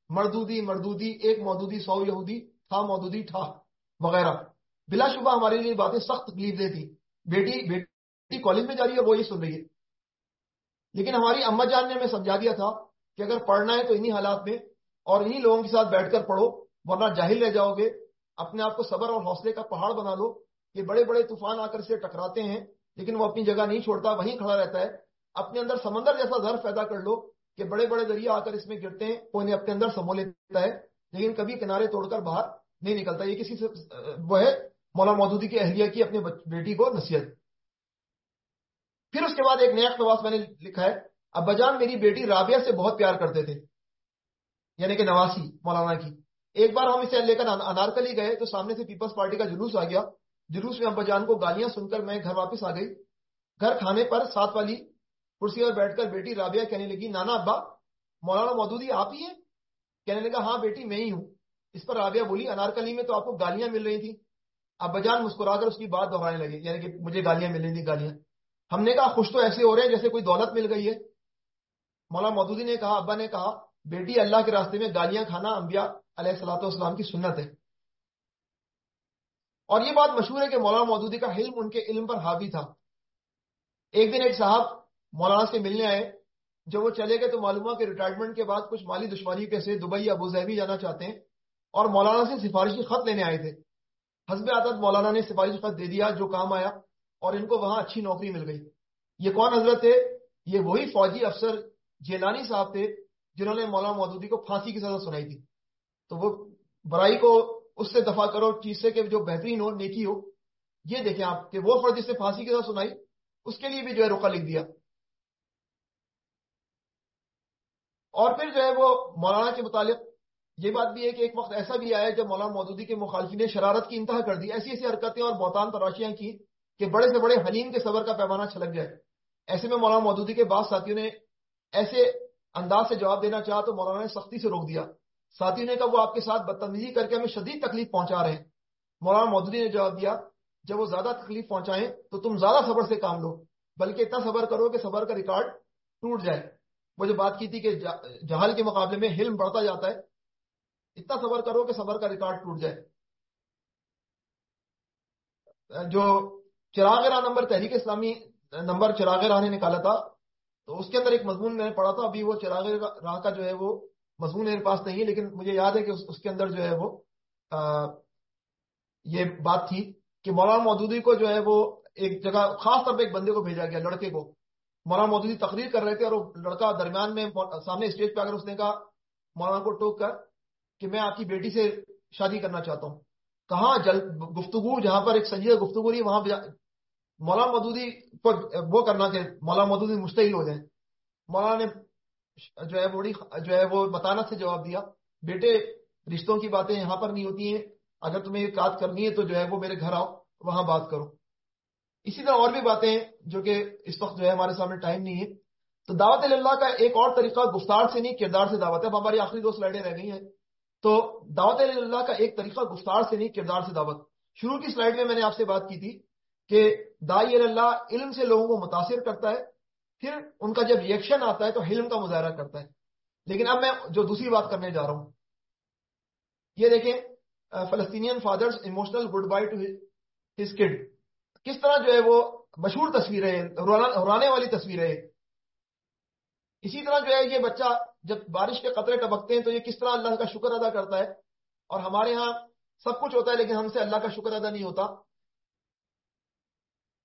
S1: مردودی مردودی، ایک مودودی، سو یہودی، تھا مودودی تھا وغیرہ۔ بلا شبہ ہمارے لیے باتیں سخت تکلیف دہ تھی بیٹی بیٹی کالج میں جا رہی ہے وہ یہ سن رہی ہے۔ لیکن ہماری اما جان نے ہمیں سمجھا دیا تھا کہ اگر پڑھنا ہے تو انہی حالات میں اور انہی لوگوں کے ساتھ بیٹھ کر پڑھو، ورنہ جاہل رہ جاؤ گے۔ اپنے آپ کو صبر اور حوصلے کا پہاڑ بنا لو یہ بڑے بڑے طوفان آ کر سے ٹکراتے ہیں۔ لیکن وہ اپنی جگہ نہیں چھوڑتا، وہیں کھڑا رہتا ہے۔ اپنے اندر سمندر جیسا ذر پیدا کر لو کہ بڑے بڑے دریا آ کر اس میں گرتے ہیں، وہ انہیں اپنے اندر سمو لیتا ہے۔ لیکن کبھی کنارے توڑ کر باہر نہیں نکلتا۔ یہ کسی سے، وہ ہے مولا مودودی کی اہلیہ کی اپنے بیٹی کو نصیحت۔ پھر اس کے بعد ایک نیا اقتباس میں نے لکھا ہے، ابا جان میری بیٹی رابعہ سے بہت پیار کرتے تھے یعنی کہ نواسی مولانا کی۔ ایک بار ہم اسے لے کر انارکلی گئے تو سامنے سے پیپلز پارٹی کا جلوس آ گیا۔ جلوس میں ابا جان کو گالیاں سن کر میں گھر واپس آ گئی۔ گھر کھانے پر ساتھ والی کرسی پر بیٹھ کر بیٹی رابعہ کہنے لگی، نانا ابا، مولانا مودودی آپ ہی ہیں؟ کہنے لگا ہاں بیٹی، میں ہی ہوں۔ اس پر رابعہ بولی انارکلی میں تو آپ کو گالیاں مل رہی تھی اب بجان مسکرا کر اس کی بات دہرانے لگے یعنی کہ مجھے گالیاں مل رہی تھی گالیاں۔ ہم نے کہا خوش تو ایسے ہو رہے ہیں جیسے کوئی دولت مل گئی ہے۔ مولا مودودی نے کہا، ابا نے کہا، بیٹی، اللہ کے راستے میں گالیاں کھانا انبیاء علیہ السلاۃ والسلام کی سنت ہے۔ اور یہ بات مشہور ہے کہ مولانا مودودی کا علم ان کے علم پر حاوی تھا۔ ایک دن ایک صاحب مولانا سے ملنے آئے۔ جب وہ چلے گئے تو معلوم ہوا کہ ریٹائرمنٹ کے بعد کچھ مالی دشواری کے سے دبئی یا ابوظہبی جانا چاہتے ہیں اور مولانا سے سفارشی خط لینے آئے تھے۔ حسب عادت مولانا نے سفارش خط دے دیا، جو کام آیا اور ان کو وہاں اچھی نوکری مل گئی۔ یہ کون حضرت تھے؟ یہ وہی فوجی افسر جیلانی صاحب تھے جنہوں نے مولانا مودودی کو پھانسی کی سزا سنائی تھی۔ تو وہ برائی کو اس سے دفاع کرو، چیز سے کہ جو بہترین ہو، نیکی ہو۔ یہ دیکھیں آپ کہ وہ فرد جس سے پھانسی کی سزا سنائی، اس کے لیے بھی جو ہے روکا لکھ دیا۔ اور پھر جو ہے وہ مولانا کے متعلق یہ بات بھی ہے کہ ایک وقت ایسا بھی آیا جب مولانا مودودی کے مخالفین نے شرارت کی انتہا کر دی، ایسی ایسی حرکتیں اور بہتان تراشیاں کی کہ بڑے سے بڑے حلیم کے صبر کا پیمانہ چھلک جائے ایسے میں مولانا مودودی کے بعض ساتھیوں نے ایسے انداز سے جواب دینا چاہا تو مولانا نے سختی سے روک دیا۔ ساتھیوں نے کہا وہ آپ کے ساتھ بدتمیزی کر کے ہمیں شدید تکلیف پہنچا رہے ہیں۔ مولانا مودودی نے جواب دیا، جب وہ زیادہ تکلیف پہنچائیں تو تم زیادہ صبر سے کام لو، بلکہ اتنا صبر کرو کہ صبر کا ریکارڈ ٹوٹ جائے۔ وہ جو بات کی تھی کہ جہل کے مقابلے میں حلم بڑھتا جاتا ہے، اتنا صبر کرو کہ صبر کا ریکارڈ ٹوٹ جائے۔ جو چراغ راہ نمبر تحریک اسلامی نمبر چراغ راہ نے نکالا تھا، تو اس کے اندر ایک مضمون میں نے پڑھا تھا، ابھی وہ چراغ راہ کا جو ہے وہ مضمون میرے پاس نہیں ہے، لیکن مجھے یاد ہے کہ اس کے اندر جو ہے وہ یہ بات تھی کہ مولانا مودودی کو جو ہے وہ ایک جگہ خاص طور پہ ایک بندے کو بھیجا گیا، لڑکے کو۔ مولانا مودودی تقریر کر رہے تھے اور وہ لڑکا درمیان میں سامنے اسٹیج پہ اگر اس نے کہا، مولانا کو ٹوک کر کہ میں آپ کی بیٹی سے شادی کرنا چاہتا ہوں۔ کہاں؟ جل گفتگو، جہاں پر ایک سنجیدہ گفتگو رہی، وہاں مولانا مودودی کو وہ کرنا کہ مولانا مودودی مستحل ہو جائیں۔ مولانا نے جو ہے بڑی جو ہے وہ بتانا سے جواب دیا۔ بیٹے، رشتوں کی باتیں یہاں پر نہیں ہوتی ہیں۔ اگر تمہیں یہ بات کرنی ہے تو جو ہے وہ میرے گھر آؤ، وہاں بات کرو۔ اسی طرح اور بھی باتیں جو کہ اس وقت جو ہے ہمارے سامنے ٹائم نہیں ہے۔ تو دعوت اللہ کا ایک اور طریقہ گفتار سے نہیں، کردار سے دعوت ہے۔ اب ہماری آخری دو سلائڈیں رہ گئی ہیں۔ تو دعوت اللہ کا ایک طریقہ گفتار سے نہیں، کردار سے دعوت۔ شروع کی سلائڈ میں میں نے آپ سے بات کی تھی کہ دائی اللہ علم سے لوگوں کو متاثر کرتا ہے۔ پھر ان کا جب ریئیکشن آتا ہے تو علم کا مظاہرہ کرتا ہے۔ لیکن اب میں جو دوسری بات کرنے جا رہا ہوں، یہ دیکھیں Palestinian fathers emotional goodbye to his kid کس طرح جو ہے وہ مشہور تصویر ہے والی تصویر ہے۔ اسی طرح جو ہے یہ بچہ جب بارش کے قطرے ٹپکتے ہیں تو یہ کس طرح اللہ کا شکر ادا کرتا ہے؟ اور ہمارے ہاں سب کچھ ہوتا ہے لیکن ہم سے اللہ کا شکر ادا نہیں ہوتا۔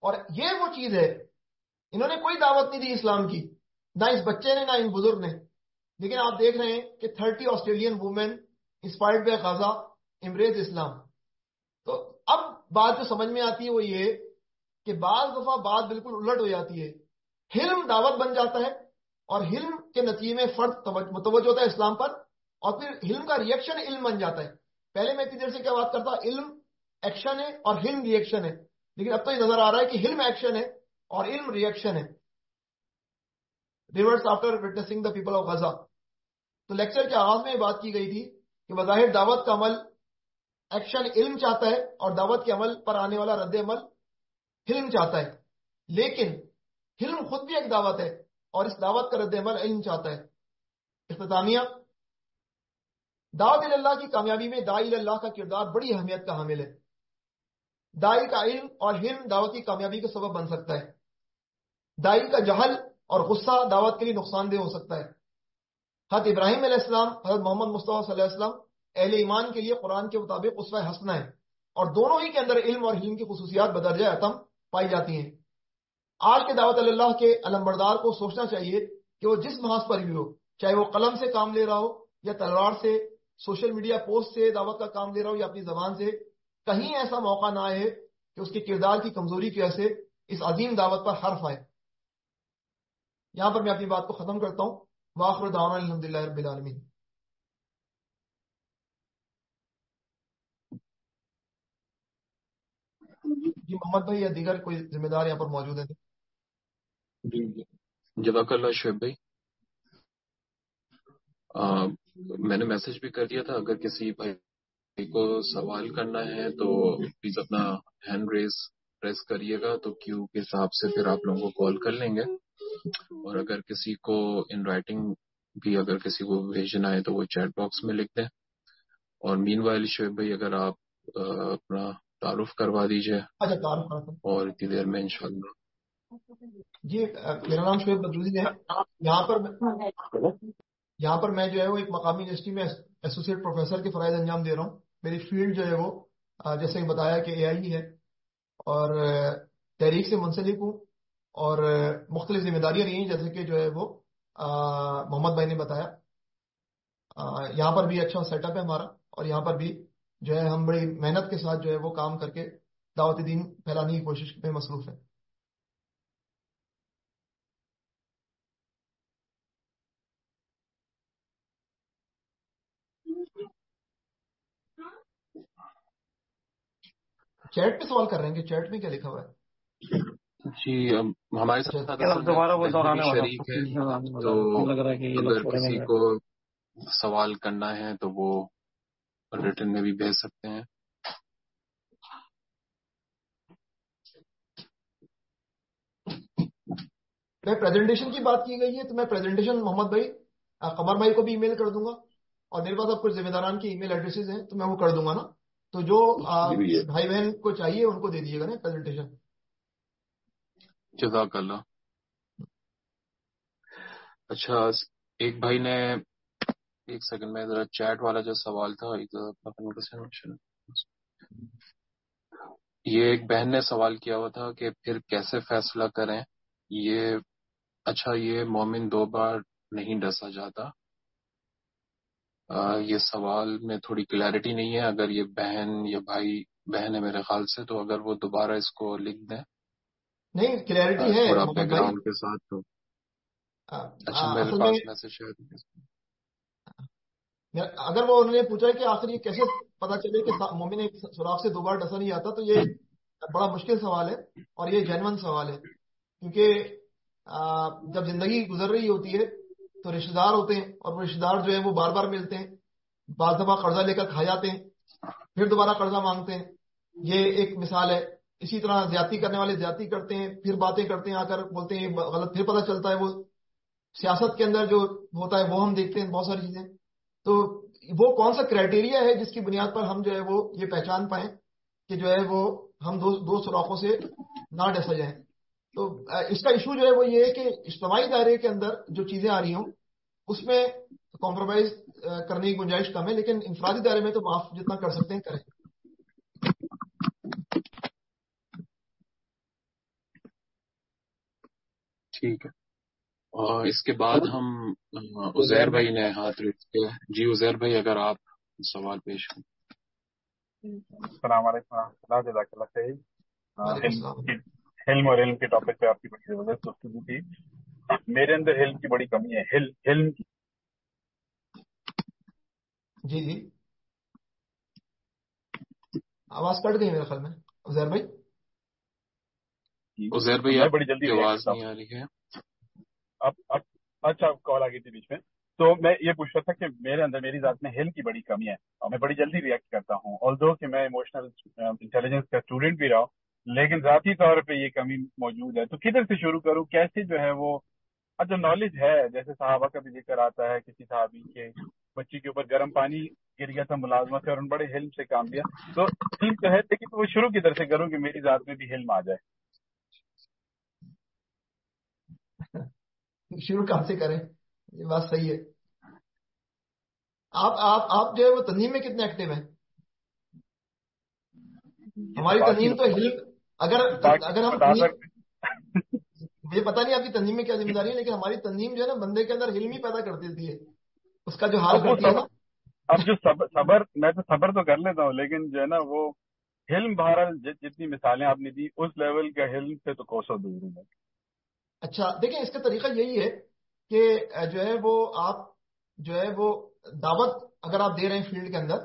S1: اور یہ وہ چیز ہے انہوں نے کوئی دعوت نہیں دی اسلام کی، نہ اس بچے نے، نہ ان بزرگ نے۔ لیکن آپ دیکھ رہے ہیں کہ thirty Australian women inspired by Gaza embrace Islam. تو اب بات جو سمجھ میں آتی ہے وہ یہ کہ بعض دفعہ بات بالکل الٹ ہو جاتی ہے۔ حلم دعوت بن جاتا ہے اور حلم کے نتیجے میں فرد متوجہ ہوتا ہے اسلام پر اور پھر حلم کا ریئیکشن علم بن جاتا ہے۔ پہلے میں اتنی دیر سے کیا بات کرتا علم ایکشن ہے اور حلم ریئیکشن ہے۔ لیکن اب تو یہ نظر آ رہا ہے کہ حلم ایکشن ہے۔ اور علم ریئیکشن ہے۔ Reverts after witnessing the people of Gaza تو لیکچر کے آغاز میں بات کی گئی تھی کہ بظاہر دعوت کا عمل ایکشن علم چاہتا ہے اور دعوت کے عمل پر آنے والا رد عمل علم چاہتا ہے۔ لیکن علم خود بھی ایک دعوت ہے اور اس دعوت کا رد عمل علم چاہتا ہے۔ اختتامیہ۔ دعوت اللہ کی کامیابی میں دائی اللہ کا کردار بڑی اہمیت کا حامل ہے۔ دائی کا علم اور علم دعوت کی کامیابی کا سبب بن سکتا ہے۔ دائی کا جہل اور غصہ دعوت کے لیے نقصان دہ ہو سکتا ہے۔ حضرت ابراہیم علیہ السلام، حضرت محمد مصطفیٰ صلی اللہ علیہ وسلم، اہل ایمان کے لیے قرآن کے مطابق اسوہ حسنا ہے اور دونوں ہی کے اندر علم اور علم کی خصوصیات بدرجہ عتم پائی جاتی ہیں۔ آج کے دعوت اللہ کے علم بردار کو سوچنا چاہیے کہ وہ جس محاذ پر بھی ہو، چاہے وہ قلم سے کام لے رہا ہو یا تلوار سے، سوشل میڈیا پوسٹ سے دعوت کا کام لے رہا ہو یا اپنی زبان سے کہیں ایسا موقع نہ آئے کہ اس کے کردار کی کمزوری کی وجہ سے اس عظیم دعوت پر حرف آئے۔ یہاں پر میں اپنی بات کو ختم کرتا ہوں۔ واخر دعوانا الحمد للہ رب العالمین۔ جی محمد بھائی یا دیگر کوئی ذمہ دار یہاں پر موجود ہیں؟
S2: جی, جی۔ جزاک اللہ شعیب بھائی۔ میں نے میسج بھی کر دیا تھا، اگر کسی بھائی کو سوال کرنا ہے تو پلیز اپنا ہینڈ ریز پریس کریے گا تو کیو کے حساب سے پھر آپ لوگوں کو کال کر لیں گے۔ اور اگر کسی کو ان رائٹنگ بھی اگر کسی کو بھیجنا ہے تو وہ چیٹ باکس میں لکھ دیں۔ اور مین وائل شعیب بھائی اگر آپ اپنا تعارف کروا دیجیے
S1: اچھا
S2: اور اتنی دیر میں انشاءاللہ۔
S1: جی میرا نام شعیب بدرودی ہے۔ یہاں پر یہاں پر میں جو ہے وہ ایک مقامی یونیورسٹی میں ایسوسیٹ پروفیسر کے فرائض انجام دے رہا ہوں۔ میری فیلڈ جو ہے وہ جیسے کہ بتایا کہ اے آئی ہے، اور تحریک سے منسلک ہوں، اور مختلف ذمہ داریاں رہی ہیں، جیسے کہ جو ہے وہ محمد بھائی نے بتایا۔ یہاں پر بھی اچھا سیٹ اپ ہے ہمارا، اور یہاں پر بھی جو ہے ہم بڑی محنت کے ساتھ جو ہے وہ کام کر کے دعوت دین پھیلانے کی کوشش میں مصروف ہے چیٹ پہ سوال کر رہے ہیں کہ چیٹ میں کیا لکھا ہوا ہے؟
S2: جی ہمارے ساتھ دوبارہ وہ شریک ہے تو اگر کسی کو سوال کرنا ہے تو وہ ریٹرن میں بھی بھیج سکتے ہیں۔
S1: میں پریزنٹیشن کی بات کی گئی ہے تو میں پریزنٹیشن محمد بھائی قمر بھائی کو بھی ای میل کر دوں گا اور میرے پاس اب کچھ ذمہ داران کی ای میل ایڈریسز ہیں تو میں وہ کر دوں گا نا؟ تو جو بھائی بہن کو چاہیے ان کو دے دیجیے گا نا پریزنٹیشن
S2: جزاک اللہ اچھا ایک بھائی نے ایک سیکنڈ میں ذرا چیٹ والا جو سوال تھا یہ ایک بہن نے سوال کیا ہوا تھا کہ پھر کیسے فیصلہ کریں؟ یہ اچھا یہ مومن دو بار نہیں ڈسا جاتا۔ یہ سوال میں تھوڑی کلیئرٹی نہیں ہے۔ اگر یہ بہن یا بھائی بہن ہے میرے خیال سے تو اگر وہ دوبارہ اس کو لکھ دیں۔
S1: نہیں کلیئرٹی ہے
S2: بیک گراؤنڈ کے ساتھ تو۔ اچھا میرے پاس میسج ہے۔
S1: اگر وہ انہوں نے پوچھا کہ آخر یہ کیسے پتا چلے کہ مومن ایک سوراخ سے دوبارہ ڈسا نہیں آتا تو یہ بڑا مشکل سوال ہے اور یہ جینون سوال ہے۔ کیونکہ جب زندگی گزر رہی ہوتی ہے تو رشتے دار ہوتے ہیں اور وہ رشتے دار جو ہے وہ بار بار ملتے ہیں، بعض دفعہ قرضہ لے کر کھا جاتے ہیں، پھر دوبارہ قرضہ مانگتے ہیں۔ یہ ایک مثال ہے۔ اسی طرح زیادتی کرنے والے زیادتی کرتے ہیں، پھر باتیں کرتے ہیں، آ کر بولتے ہیں، غلط پھر پتہ چلتا ہے وہ۔ سیاست کے اندر جو ہوتا ہے وہ ہم دیکھتے ہیں، بہت ساری چیزیں۔ تو وہ کون سا کرائٹیریا ہے جس کی بنیاد پر ہم جو ہے وہ یہ پہچان پائیں کہ جو ہے وہ ہم دو دو سوراخوں سے نہ ڈسا جائیں؟ تو اس کا ایشو جو ہے وہ یہ ہے کہ اجتماعی دائرے کے اندر جو چیزیں آ رہی ہوں اس میں کمپرومائز کرنے کی گنجائش کم ہے لیکن انفرادی دائرے میں تو معاف جتنا کر سکتے ہیں کریں۔
S2: ٹھیک ہے۔ اور اس کے بعد ہم ازیر بھائی نے ہاتھ رکھ کے جی ازیر بھائی اگر آپ سوال پیش کریں۔
S3: السلام علیکم و رحمۃ اللہ حلم اور علم کے ٹاپک پہ آپ کی بڑی زبردست گفتگو تھی میرے اندر حلم کی بڑی کمی ہے۔ حلم کی
S1: جی جی۔ آواز کٹ گئی میرے خیال میں۔ عزیر بھائی؟
S2: عزیر بھائی بڑی جلدی آواز نہیں آ رہی ہے۔
S3: اب اچھا کال آ گئی تھی بیچ میں۔ تو میں یہ پوچھ رہا تھا کہ میرے اندر میری ذات میں ہیل کی بڑی کمی ہے اور میں بڑی جلدی ریئیکٹ کرتا ہوں۔ اور دو کہ میں ایموشنل انٹیلیجنس کا اسٹوڈنٹ بھی رہا ہوں لیکن ذاتی طور پہ یہ کمی موجود ہے۔ تو کدھر سے شروع کروں؟ کیسے جو ہے وہ اچھا نالج ہے۔ جیسے صحابہ کا بھی ذکر آتا ہے کسی صحابی کے بچی کے اوپر گرم پانی گر گیا تھا ملازمت سے اور ان بڑے حلم سے کام لیا۔ تو علم تو ہے لیکن وہ شروع کدھر سے کروں کہ میری ذات میں بھی حلم آ جائے؟
S1: شروع کہاں سے کریں؟ یہ بات صحیح ہے۔ آپ آپ آپ جو ہے وہ تنظیم میں کتنے ایکٹیو ہیں؟ ہماری تنظیم تو اگر اگر ہم مجھے پتا نہیں آپ کی تنظیم میں کیا ذمہ داری ہے لیکن ہماری تنظیم جو ہے نا بندے کے اندر علم ہی پیدا کر دیتی ہے۔ اس کا جو حال کرتی ہے نا۔
S3: اب جو صبر میں تو صبر تو کر لیتا ہوں لیکن جو ہے نا وہ حلم بہرحال جتنی مثالیں آپ نے دی اس لیول کا حلم سے تو کوسوں دور ہوں
S1: اچھا دیکھیں اس کا طریقہ یہی ہے کہ جو ہے وہ آپ جو ہے وہ دعوت اگر آپ دے رہے ہیں فیلڈ کے اندر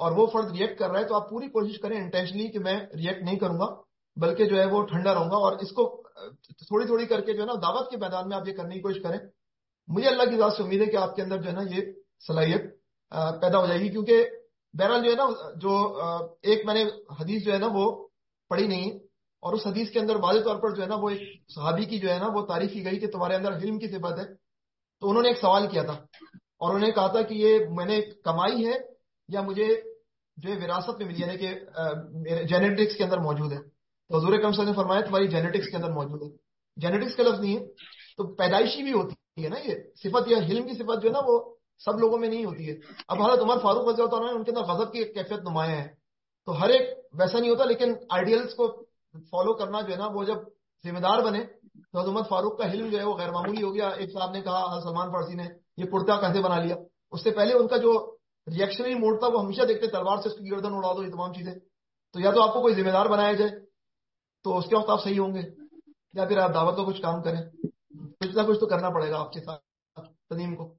S1: اور وہ فرد ریئیکٹ کر رہا ہے تو آپ پوری کوشش کریں انٹینشنلی کہ میں ریئیکٹ نہیں کروں گا۔ بلکہ جو ہے وہ ٹھنڈا رہوں گا اور اس کو، تھوڑی تھوڑی کر کے جو ہے نا دعوت کے میدان میں آپ یہ کرنے کی کوشش کریں۔ مجھے اللہ کی ذات سے امید ہے کہ آپ کے اندر جو ہے نا یہ صلاحیت پیدا ہو جائے گی۔ کیونکہ بہرحال جو ہے نا، جو ایک میں نے حدیث جو ہے نا وہ پڑھی نہیں اور اس حدیث کے اندر واضح طور پر جو ہے نا وہ ایک صحابی کی جو ہے نا وہ تعریف کی گئی کہ تمہارے اندر علم کی صفت ہے۔ تو انہوں نے ایک سوال کیا تھا اور انہوں نے کہا تھا کہ یہ میں نے کمائی ہے یا مجھے جو ہے وراثت میں ملی یعنی کہ جینیٹکس کے اندر موجود ہے۔ تو حضور کم نے فرمایا تمہاری جینیٹکس کے اندر موجود ہے۔ جینیٹکس کا لفظ نہیں ہے، تو پیدائشی بھی ہوتی ہے نا یہ۔ صفت یا علم کی صفت جو ہے نا وہ سب لوگوں میں نہیں ہوتی ہے۔ اب حضرت عمر فاروق رضی اللہ عنہ ان کے اندر غضب کی کیفیت نمایاں ہے۔ تو ہر ایک ویسا نہیں ہوتا، لیکن آئیڈیلس کو فالو کرنا جو ہے نا وہ جب ذمہ دار بنے، تو حضرت فاروق کا علم جو ہے وہ غیر معمولی ہو گیا۔ ایک صاحب نے کہا سلمان فارسی نے یہ کرتا کیسے بنا لیا؟ اس سے پہلے ان کا جو ریئیکشنری موڈ تھا، وہ ہمیشہ دیکھتے تلوار سے اس کی گردن اڑا دو، یہ تمام چیزیں۔ تو یا تو آپ کو کوئی ذمہ دار بنایا جائے تو اس کے وقت آپ صحیح ہوں گے۔ یا پھر آپ دعوت کا کچھ کام کریں۔ کچھ نہ کچھ تو کرنا پڑے گا آپ کے ساتھ تنیم کو۔